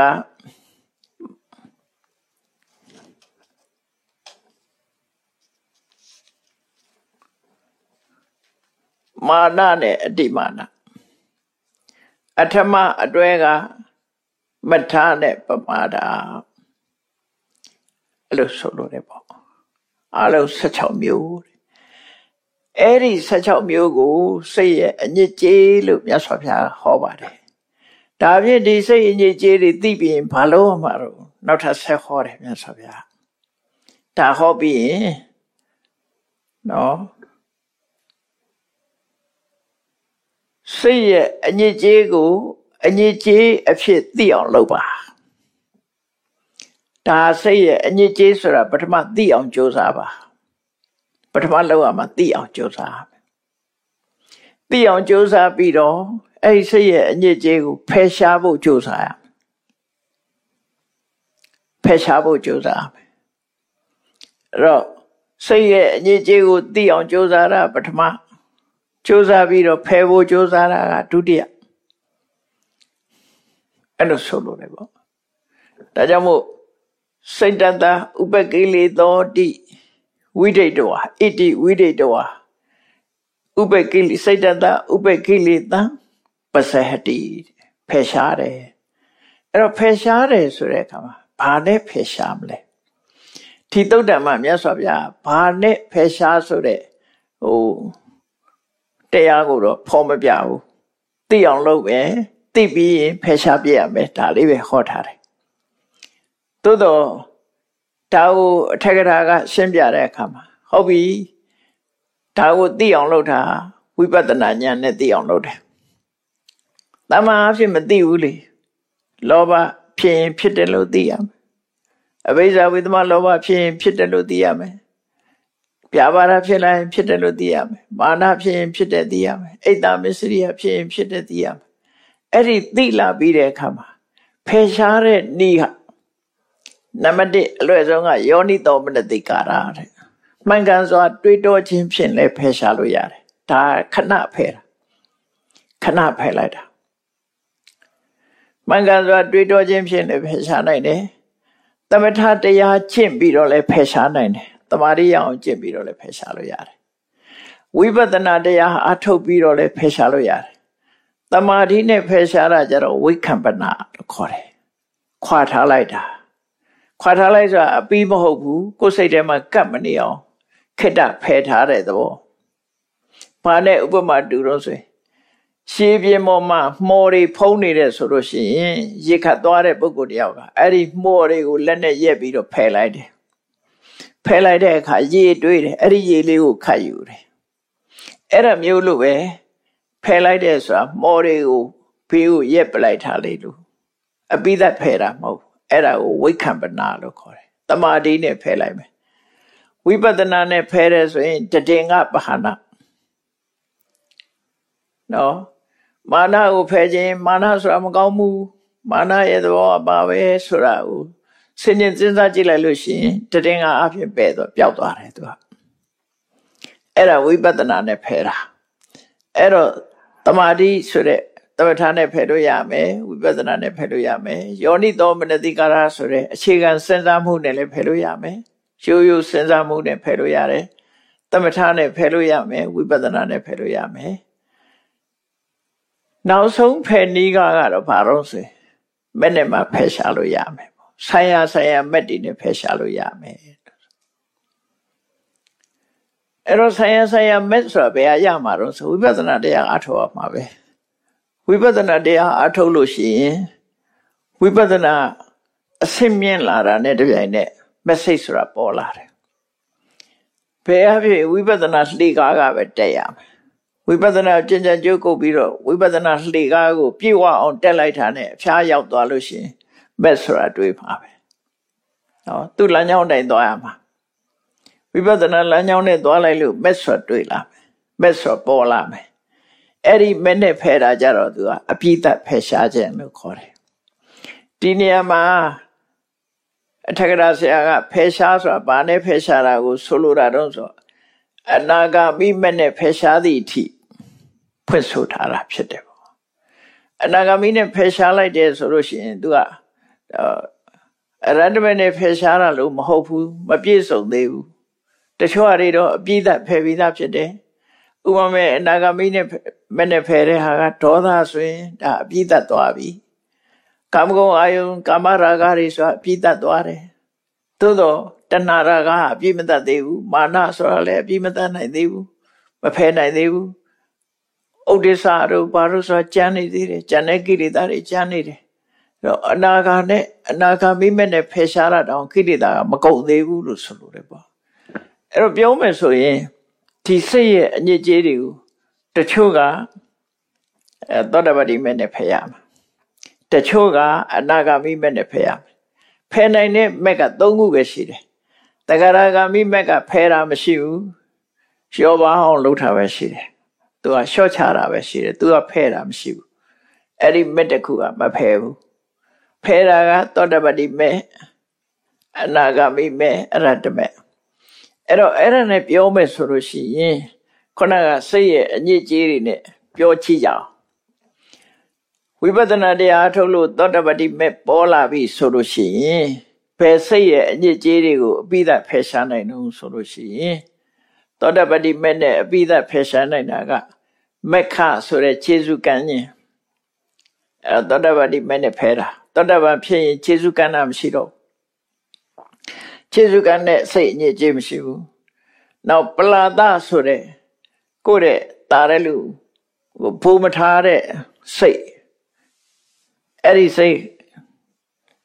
မာနနဲ့အတိမာနအထမအတွဲကမထနဲ့ပမာဒအဲ့လိုဆိုလို့ရတယ်ပေါ့အလုံး16မျိုးအဲ့ဒီ16မျိုးကိုစိတ်ရဲ့အညစ်အကြေးလို့မြတ်စွာဘုရားဟောပါတယ်ဒါဖြင့်ဒီစိတ်အညစ်အကြေးတွေသိပြီးရင်ဘာလို့မှာတော့နောက်ထပ်ဆက်ဟောတယ်မြတ်စွာဘုရားဒါဟောပြီးရင်နော် စိတ်ရဲ့အညစ်အကြေးကိုအညစ်အကြေးအဖြစ်သိအောင်လုပ်ပါဒါစိတ်ရဲ့အညစ်အကြေးဆိုတာပထမသိအောင်ကြိုးစားပါပထမလောက်ရမှာသိအောင်ကြိုးစားသိအောင်ကြိုးစားပြီးတော့အဲ့ဒီစိတ်ရဲ့အညစ်အကြေးကိုဖယ်ရှားဖို့ကြိုးစားရဖယ်ရှားဖို့ကြိုးစားမယ်အဲ့တော့စိတ်ရဲ့အညစ်အကြေးကိုသိအောင်ကြိုးစားတာပထမ ကြိုးစားပြီးတော့ဖယ်ဖို့ကြိုးစားတာကဒုတိယအဲ့လိုဆိုလို့လည်းပေါ့ဒါကြောင့်မို့စိတ်တတဥပကိလေသောတိဝိဒိတဝါဣတိဝိဒိတဝါဥပကိလေစိတ်တတဥပကိလေတံပစဟတိဖယ်ရှားတယ်အဲ့တော့ဖယ်ရှားတယ်ဆိုတဲ့အခါမှာဘာနဲ့ဖယ်ရှားမလဲဒီတုတ်တံမှာမြတ်စွာဘုရားဘာနဲ့ဖယ်ရှားဆိုတဲ့ဟို တရားကိုတော့ဖော်မပြဘူးသိအောင်လုပ်ပဲသိပြီးရင်ဖယ်ရှားပြရမယ်ဒါလေးပဲဟောထားတယ်သို့တော့ဒါကိုအထက်ကထာကရှင်းပြတဲ့အခါမှာဟုတ်ပြီဒါကိုသိအောင်လုပ်တာဝိပဿနာဉာဏ်နဲ့သိအောင်လုပ်တယ်တမန်အဖြစ်မသိဘူးလေလောဘဖြစ်ရင်ဖြစ်တယ်လို့သိရမယ်အဘိဇ္ဇဝိသမလောဘဖြစ်ရင်ဖြစ်တယ်လို့သိရမယ် ပြာပါဒဖြစ်လာရင်ဖြစ်တယ်လို့သိရမယ်မာနဖြစ်ရင်ဖြစ်တယ်သိရမယ်အိတ်တမစ္စရိယဖြစ်ရင်ဖြစ်တယ်သိရမယ်အဲ့ဒီသိလာပြီးတဲ့အခါမှာဖယ်ရှားတဲ့ဤဟာနံပါတ်1အလွယ်ဆုံးကယောနိတော်မနတိကာရတဲ့မှန်ကန်စွာ တွေးတောခြင်းဖြင့်လည်းဖယ်ရှားလို့ရတယ်ဒါခဏဖယ်တာခဏဖယ်လိုက်တာမှန်ကန်စွာတွေးတောခြင်းဖြင့်လည်းဖယ်ရှားနိုင်တယ်သမထတရားကျင့်ပြီးတော့လည်းဖယ်ရှားနိုင်တယ် တမာရိယအောင်ကျင့်ပြီးတော့လည်းဖယ်ရှားလို့ရတယ်ဝိပဿနာတရားအထုတ်ပြီးတော့လည်းဖယ်ရှားလို့ရတယ်တမာတိနဲ့ဖယ်ရှားတာကြတော့ဝိခံပနာလို့ခေါ်တယ်ခွာထားလိုက်တာခွာထားလိုက်ဆိုတာအပီးမဟုတ်ဘူးကိုယ်စိတ်ထဲမှာကပ်မနေအောင်ခက်တဖယ်ထားတဲ့သဘောဘာနဲ့ဥပမာတူတော့ဆိုရင်ရှေးပြင်းပေါ်မှာမှော်တွေဖုံးနေတဲ့ဆိုလို့ရှိရင်ရေခတ်သွားတဲ့ပုဂ္ဂိုလ်တယောက်ကအဲ့ဒီမှော်တွေကိုလက်နဲ့ရက်ပြီးတော့ဖယ်လိုက်တယ် ဖယ်လိုက်တဲ့အခါရေတွေးတယ်အဲ့ဒီရေလေးကိုခတ်ယူတယ်အဲ့ဒါမျိုးလို့ပဲဖယ်လိုက်တဲ့ဆိုတာမှော်တွေကိုဖေးကိုရက်ပလိုက်ထားလေလို့အပိသက်ဖယ်တာမဟုတ်အဲ့ဒါကိုဝိခံပနာလို့ခေါ်တယ်တမာတိနဲ့ဖယ်လိုက်မယ်ဝိပဿနာနဲ့ဖယ်တယ်ဆိုရင်တတင်ကပဟာနာနော်မာနကိုဖယ်ခြင်းမာနဆိုတာမကောင်းဘူးမာနရဲ့သဘောကပါပဲဆိုတာကို ဆင်ញင်စဉ်းစားကြည့်လိုက်လို့ရှိရင်တတင်ကအဖြစ်ပဲတော့ပျောက်သွားတယ်သူကအဲ့ဒါဝိပဿနာနဲ့ဖယ်တာအဲ့တော့တမာတိဆိုတဲ့သမထနဲ့ဖယ်လို့ရမယ်ဝိပဿနာနဲ့ဖယ်လို့ရမယ်ယောနိသောမနတိကာရဆိုတဲ့အခြေခံစဉ်းစားမှုနဲ့လည်းဖယ်လို့ရမယ်ရိုးရိုးစဉ်းစားမှုနဲ့ဖယ်လို့ရတယ်သမထနဲ့ဖယ်လို့ရမယ်ဝိပဿနာနဲ့ဖယ်လို့ရမယ်နောက်ဆုံးဖယ်နည်းကတော့ဘာလို့ဆိုမဲ့နဲ့မှဖယ်ရှားလို့ရမယ်ပေါ့ ဆိုင်ရဆိုင်ရမက်တွေနဲ့ဖယ်ရှားလို့ရမယ်အဲ့တော့ဆိုင်ရဆိုင်ရမက်ဆိုတာဘယ်အရမှာတော့ဆိုဝိပဿနာတရားအထောက်အမှာပဲဝိပဿနာတရားအထုတ်လို့ရှိရင်ဝိပဿနာအဆင့်မြင့်လာတာနဲ့တပြိုင်နက် message ဆိုတာပေါ်လာတယ်ဘယ်အဖြစ်ဝိပဿနာလှေကားကပဲတက်ရမယ်ဝိပဿနာကျင့်ကြံကြိုးကုပ်ပြီးတော့ဝိပဿနာလှေကားကိုပြည့်ဝအောင်တက်လိုက်တာနဲ့အဖျားရောက်သွားလို့ရှိရင် မက်ဆိုတာတွေးမှာပဲနော်သူ့လမ်းကြောင်းတိုင်းသွားရမှာဝိပဿနာလမ်းကြောင်းနဲ့သွားလိုက်လို့မက်ဆိုတာတွေးလာမယ်မက်ဆိုတာပေါ်လာမယ်အဲ့ဒီမက်နဲ့ဖယ်တာကြတော့သူကအပြိသက်ဖယ်ရှားခြင်းလို့ခေါ်တယ်ဒီနေရာမှာအထက်ကရာဆရာကဖယ်ရှားဆိုတာဘာနဲ့ဖယ်ရှားတာကိုဆိုလိုတာတော့ဆိုအနာဂါမိမနဲ့ဖယ်ရှားသည့်အထိဖွင့်ဆိုထားတာဖြစ်တယ်ပေါ့အနာဂါမိနဲ့ဖယ်ရှားလိုက်တယ်ဆိုလို့ရှိရင် तू က အရတ္တမနဲ့ဖယ်ရှားတာလို့မဟုတ်ဘူးမပြည့်စုံသေးဘူးတချို့အရေးတော့အပြည့်သက်ဖယ်ပြီးသားဖြစ်တယ်ဥပမာအနာဂါမိနဲ့မနဲ့ဖယ်တဲ့ဟာကဒေါသဆိုရင်ဒါအပြည့်သက်သွားပြီကာမဂုဏ်အာယုံကာမရာဂတွေဆိုတာအပြည့်သက်သွားတယ်သို့တော့တဏှာရာဂအပြည့်မတတ်သေးဘူးမာနဆိုတာလည်းအပြည့်မတတ်နိုင်သေးဘူးမဖယ်နိုင်သေးဘူးဥဒိစ္စတို့ဘာလို့ဆိုတာကြမ်းနေသေးတယ်ကြံတဲ့ကိလေသာတွေကြမ်းနေတယ်အဲ့ တော့အနာဂါနဲ့အနာဂါမိမဲ့နဲ့ဖယ်ရှားတာတောင်ကိလေသာကမကုန်သေးဘူးလို့ဆိုလိုတယ်ပေါ့အဲ့တော့ပြောမယ်ဆိုရင်ဒီစိတ်ရဲ့အညစ်အကြေးတွေကိုတချို့ကအဲသောတပတိမဲ့နဲ့ဖယ်ရမှာတချို့ကအနာဂါမိမဲ့နဲ့ဖယ်ရမယ်ဖယ်နိုင်တဲ့မက်က၃ခုပဲရှိတယ်တဂရဂါမိမက်ကဖယ်တာမရှိဘူးလျှော့ပါအောင်လုပ်တာပဲရှိတယ်သူကလျှော့ချတာပဲရှိတယ်သူကဖယ်တာမရှိဘူးအဲ့ဒီမက်တစ်ခုကမဖယ်ဘူး ဖယ်တာကသောတပတိမဲ့အနာဂါမိမဲ့အရတ္တမဲ့အဲ့တော့အဲ့ဒါနဲ့ပြောမယ်ဆိုလို့ရှိရင်ခုနကစိတ်ရဲ့အညစ်အကြေးတွေနဲ့ပြောချိကြအောင်ဝိပဿနာတရားထုတ်လို့သောတပတိမဲ့ပေါ်လာပြီဆိုလို့ရှိရင်ဘယ်စိတ်ရဲ့အညစ်အကြေးတွေကိုအပိဓာဖယ်ရှားနိုင်လို့ဆိုလို့ရှိရင်သောတပတိမဲ့နဲ့အပိဓာဖယ်ရှားနိုင်တာကမက္ခဆိုတဲ့ခြေစုကံညင်အဲသောတပတိမဲ့နဲ့ဖယ်တာ သောတပန်ဖြစ်ရင်ခြေစုကံနာမရှိတော့ခြေစုကံနဲ့စိတ်အညစ်အကြေးမရှိဘူးနောက်ပလာဒဆိုတဲ့ကိုယ့်ရဲ့တာတဲ့လူဘိုးမထားတဲ့စိတ်အဲ့ဒီစိတ်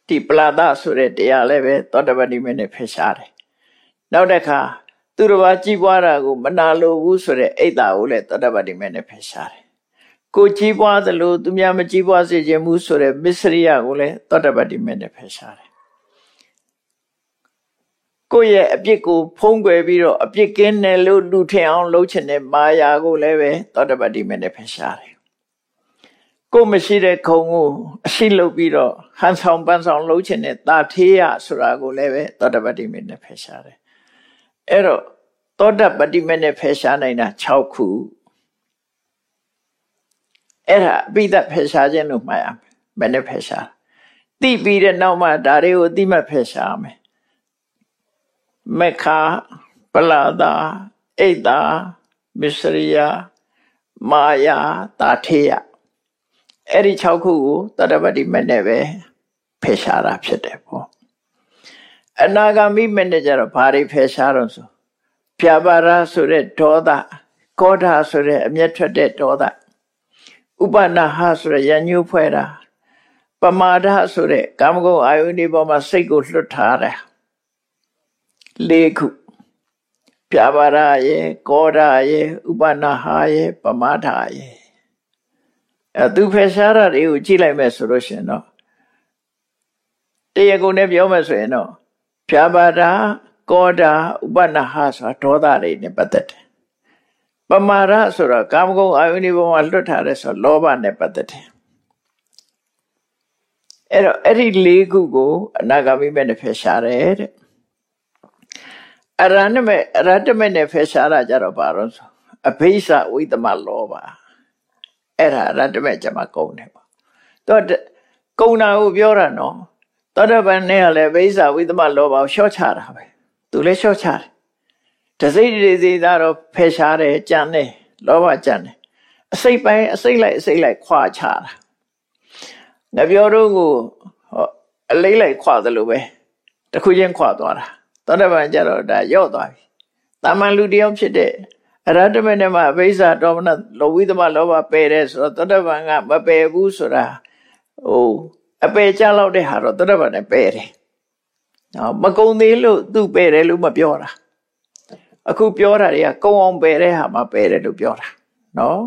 ဒီပလာဒဆိုတဲ့တရားလည်းပဲသောတပတိမနဲ့ဖယ်ရှားတယ်နောက်တစ်ခါသူတစ်ပါးကြည်ပွားတာကိုမနာလိုဘူးဆိုတဲ့အိတ်တာကိုလည်းသောတပတိမနဲ့ဖယ်ရှားတယ် ကိုကြည်ပွားသလိုသူများမကြည်ပွားစေခြင်းဘူးဆိုတဲ့မစ္စရိယကိုလည်းသောတပတိမနဲ့ဖယ်ရှားတယ်ကိုယ့်ရဲ့အပြစ်ကိုဖုံးကွယ်ပြီးတော့အပြစ်ကင်းတယ်လို့လူထင်အောင်လုပ်ချင်တဲ့မာယာကိုလည်းပဲသောတပတိမနဲ့ဖယ်ရှားတယ်ကိုမရှိတဲ့ခုံကိုအရှိလုပ်ပြီးတော့ဟန်ဆောင်ပန်းဆောင်လုပ်ချင်တဲ့တာထေးရဆိုတာကိုလည်းပဲသောတပတိမေနဲ့ဖယ်ရှားတယ်အဲ့တော့သောတပတိမေနဲ့ဖယ်ရှားနိုင်တာ6ခု အဲ့ဒါအပိဒဖယ်ရှားခြင်းလို့မှတ်ရမယ်ဘယ်နဲ့ဖယ်ရှားသိပြီးတဲ့နောက်မှဒါတွေကိုသိမှဖယ်ရှားမယ်မခာပလာတာအိတ်တာမစ္စရိယမာယာတာထေယအဲ့ဒီ6ခုကိုတတပတိမနဲ့ပဲဖယ်ရှားတာဖြစ်တယ်ပေါ့အနာဂါမိမနဲ့ကြတော့ဘာတွေဖယ်ရှားတော့ဆိုဖြာပါရဆိုတဲ့ဒေါသကောဓာဆိုတဲ့အမျက်ထွက်တဲ့ဒေါသ ဥပနာဟဆိုတဲ့ရညှိုးဖွဲ့တာပမာဒဆိုတဲ့ကာမဂုဏ်အာယုန်ဒီပေါ်မှာစိတ်ကိုလွတ်ထားတယ်လေးခုဖြာပါရရဲ့ကောဓာရဲ့ဥပနာဟရဲ့ပမာဒရဲ့အဲသူဖယ်ရှားတာတွေကိုကြည့်လိုက်မယ်ဆိုလို့ရှိရင်တော့တရားကုန်နဲ့ပြောမယ်ဆိုရင်တော့ဖြာပါဒကောဒာဥပနာဟဆိုတာဒေါသတွေနဲ့ပတ်သက်တယ် ပမာရဆိုတာကာမဂုဏ်အာယုန်ဒီပေါ်မှာလွတ်ထားတယ်ဆိုလောဘနဲ့ပတ်သက်တယ်အဲ့တော့အဲ့ဒီလေးခုကိုအနာဂါမိမဲ့နဲ့ဖယ်ရှားတယ်တဲ့အရဏမဲ့အရတမဲ့နဲ့ဖယ်ရှားတာကြတော့ဘာလို့ဆိုအဘိဓဝိသမလောဘအဲ့ဒါရတ္တမဲ့ကျမကုံတယ်ပေါ့တော့ကုံတာကိုပြောတာနော်သောတပန်နဲ့ကလည်းဘိဇာဝိသမလောဘကိုရှော့ချတာပဲသူလည်းရှော့ချတယ် တစိတ်တွေစီသားတော့ဖယ်ရှားတယ်ကြံတယ်လောဘကြံတယ်အစိတ်ပိုင်းအစိတ်လိုက်အစိတ်လိုက်ခွာချတာငါပြောတော့ကိုအလေးလိုက်ခွာတယ်လို့ပဲတခုချင်းခွာသွားတာသောတပန်ကြတော့ဒါရော့သွားပြီတာမန်လူတယောက်ဖြစ်တဲ့အရဟတမေနဲ့မှအဘိဇာဒေါမနလောဝိသမလောဘပယ်တယ်ဆိုတော့သောတပန်ကမပယ်ဘူးဆိုတာဟိုအပယ်ကြလောက်တဲ့ဟာတော့သောတပန်နဲ့ပယ်တယ်နော်မကုံသေးလို့သူ့ပယ်တယ်လို့မပြောတာ အခုပြောတာတွေကကုံအောင်ပယ်တဲ့ဟာမှာပယ်တယ်လို့ပြောတာနော်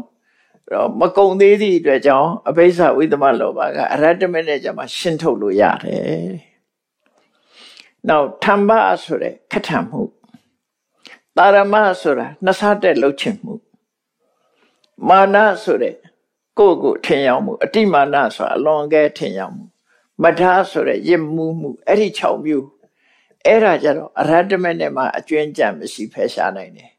အဲ့တော့မကုံသေးသည့်အတွက်ကြောင့်အဘိဓါဝိသမလောဘကအရတ္တမနဲ့ကြမှာရှင်းထုတ်လို့ရတယ်နောက်ထမ္ပဆိုတဲ့ခထံမှုတာရမဆိုတာနှစ်ဆတက်လှုပ်ချင်မှုမာနဆိုတဲ့ကိုယ်ကိုထင်ရောက်မှုအတိမာနဆိုတာအလွန်ကဲထင်ရောက်မှုမထာဆိုတဲ့ရစ်မှုမှုအဲ့ဒီ6မျိုး အဲ့ဒါကြတော့အရဟတမေနဲ့မှအကျွင်းကြံမရှိဖယ်ရှားနိုင်တယ်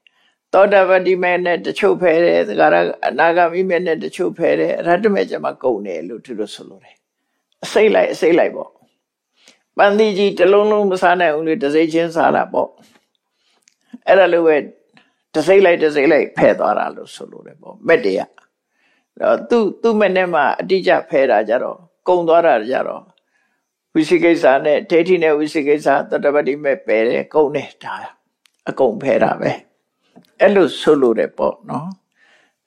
သောတာပတိမေနဲ့တချို့ဖယ်တယ်သဂရအနာဂါမိမေနဲ့တချို့ဖယ်တယ်အရဟတမေကျမှကုန်တယ်လို့သူတို့ဆိုလိုတယ်အစိတ်လိုက်အစိတ်လိုက်ပေါ့ပန်းသီးကြီးတစ်လုံးလုံးမစားနိုင်ဘူးလေတစ်စိတ်ချင်းစားတာပေါ့အဲ့ဒါလိုပဲတစ်စိတ်လိုက်တစ်စိတ်လိုက်ဖယ်သွားတာလို့ဆိုလိုတယ်ပေါ့မက်တရတော့သူ့သူ့မနဲ့မှအတိအကျဖယ်တာကြတော့ကုံသွားတာကြတော့ ဝိသိကိစ္စနဲ့ဒိဋ္ဌိနဲ့ဝိသိကိစ္စတတပတိမဲ့ပယ်တယ်ကုံတယ်ဒါအကုန်ဖယ်တာပဲအဲ့လိုဆိုလို့တယ်ပေါ့နော်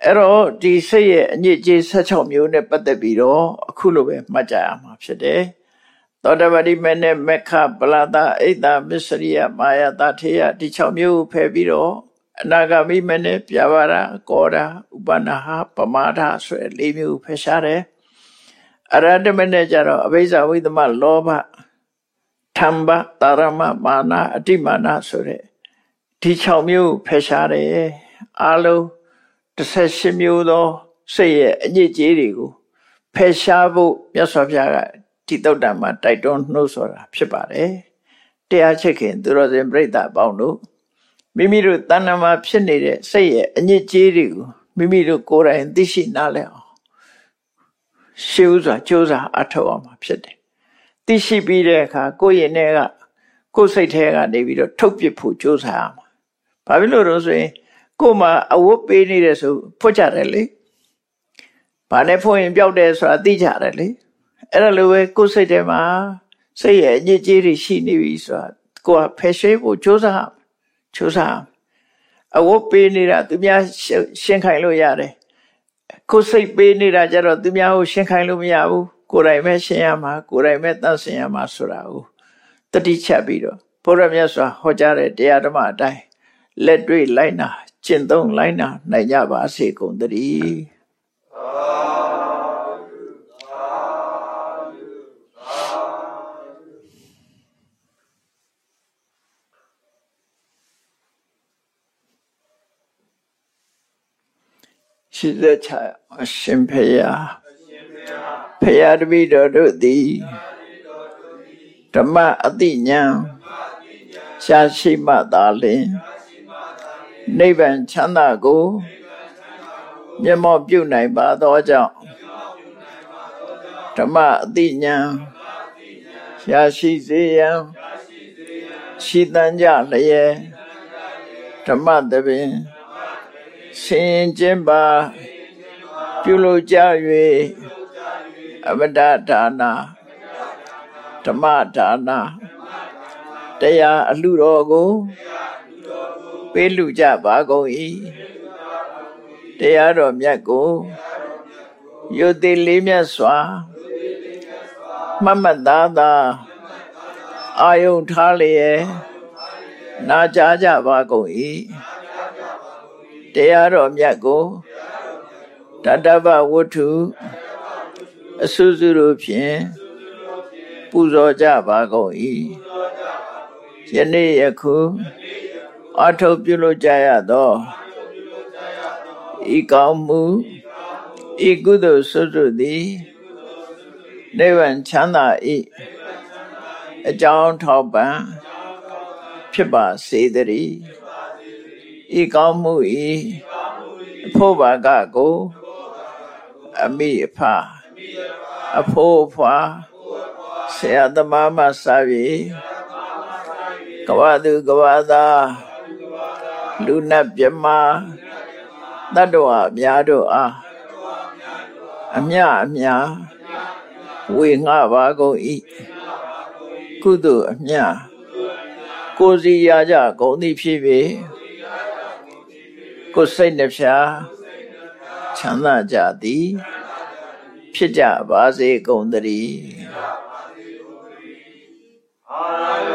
အဲ့တော့ဒီစိတ်ရဲ့အညစ်အကြေး16မျိုးနဲ့ပတ်သက်ပြီးတော့အခုလိုပဲမှတ်ကြရမှာဖြစ်တယ်သောတပတိမဲ့နဲ့မက္ခပလာတာအိတ်တာမစ္စရိယမာယတာထေယဒီ6မျိုးဖယ်ပြီးတော့အနာဂမိမဲ့နဲ့ပြဘာရာကောရာဥပနာဟပမာဒဆိုတဲ့၄မျိုးဖယ်ရှားတယ် အရဟတမနဲ့ကြတော့အဘိဇဝိသမလောဘထံဘတာရမမာနအတိမာနဆိုတဲ့ဒီ6မျိုးဖယ်ရှားတယ်အလုံး18မျိုးသောစိတ်ရဲ့အညစ်အကြေးတွေကိုဖယ်ရှားဖို့မြတ်စွာဘုရားကဒီတုတ်တံမှာတိုက်တွန်းနှိုးဆော်တာဖြစ်ပါတယ်တရားချစ်ခင်သူတော်စင်ပြိဿအပေါင်းတို့မိမိတို့တဏ္ဍမှာဖြစ်နေတဲ့စိတ်ရဲ့အညစ်အကြေးတွေကိုမိမိတို့ကိုယ်တိုင်သိရှိနားလည်အောင် ရှေးဥစွာကြိုးစားအထောက်အောင်မှာဖြစ်တယ်။သိရှိပြီးတဲ့အခါကိုယ့်ရဲ့နဲ့ကကိုယ်စိတ်ထဲကနေပြီးတော့ထုတ်ပစ်ဖို့ကြိုးစားရမှာ။ဘာဖြစ်လို့လဲဆိုရင်ကိုယ်မှာအဝတ်ပေးနေတယ်ဆိုဖွတ်ကြတယ်လေ။ဘာနဲ့ဖွင့်ရင်ပျောက်တယ်ဆိုတာသိကြတယ်လေ။အဲ့ဒါလိုပဲကိုယ်စိတ်ထဲမှာစိတ်ရဲ့အညစ်အကြေးတွေရှိနေပြီဆိုတာကိုယ်ကဖယ်ရှားဖို့ကြိုးစားကြိုးစားအဝတ်ပေးနေတာသူများရှင်းခိုင်လို့ရတယ် ကိုယ်စိတ်ပေးနေတာကြတော့သူများကိုရှင်းခိုင်းလို့မရဘူးကိုယ်တိုင်ပဲရှင်းရမှာကိုယ်တိုင်ပဲတတ်ဆင်ရမှာဆိုတာကိုတတိချက်ပြီးတော့ဘုရားမြတ်စွာဟောကြားတဲ့တရားဓမ္မအတိုင်းလက်တွေ့လိုက်နာကျင့်သုံးလိုက်နာနိုင်ကြပါစေကုန်သတည်း ရှိသက်ချအရှင်ဖေယဖေယတပိတော်တို့သည်ဓမ္မအတိညာရှားရှိမှသာလင်နိဗ္ဗာန်ချမ်းသာကိုမျက်မှောက်ပြုနိုင်ပါသောကြောင့်ဓမ္မအတိညာရှားရှိစေရန်ရှိတန်ကြလျက်ဓမ္မတပင် ဆင်ကျင်ပါပြုလို့ကြ၍အမတဒါနာဓမ္မဒါနာတရားအလှတော်ကိုပေးလူကြပါကုန်၏တရားတော်မြတ်ကိုယုတိလေးမြတ်စွာမမတ်သားသာအာယုန်ထားလျက်နာကြားကြပါကုန်၏ တရားတော်မြတ်ကိုတတဗဝတ္ထုအဆုစုတို့ဖြင့်ပူဇော်ကြပါကုန်၏ယနေ့ယခုအထုပ်ပြုလို့ကြရသောဤကောင်းမှုဤကုသိုလ်ဆုစုသည်နိဗ္ဗာန်ချမ်းသာ၏အကြောင်းထောက်ပံ့ဖြစ်ပါစေတည်း ဤကောင်းမှုဤအဖို့ဘာကကိုအမိအဖအဖို့ဖွာဆရာသမားမစပြီကဝသူကဝသာလူနတ်မြမတတ္တဝအများတို့အားအမြအမြဝေငှပါကုန်၏ကုသိုလ်အမြကိုစီရကြကုန်သည်ဖြစ်၍ ကိုယ်စိတ်နှဖျားချမ်းသာကြသည် ဖြစ်ကြပါစေကုန်သတည်း Hallelujah.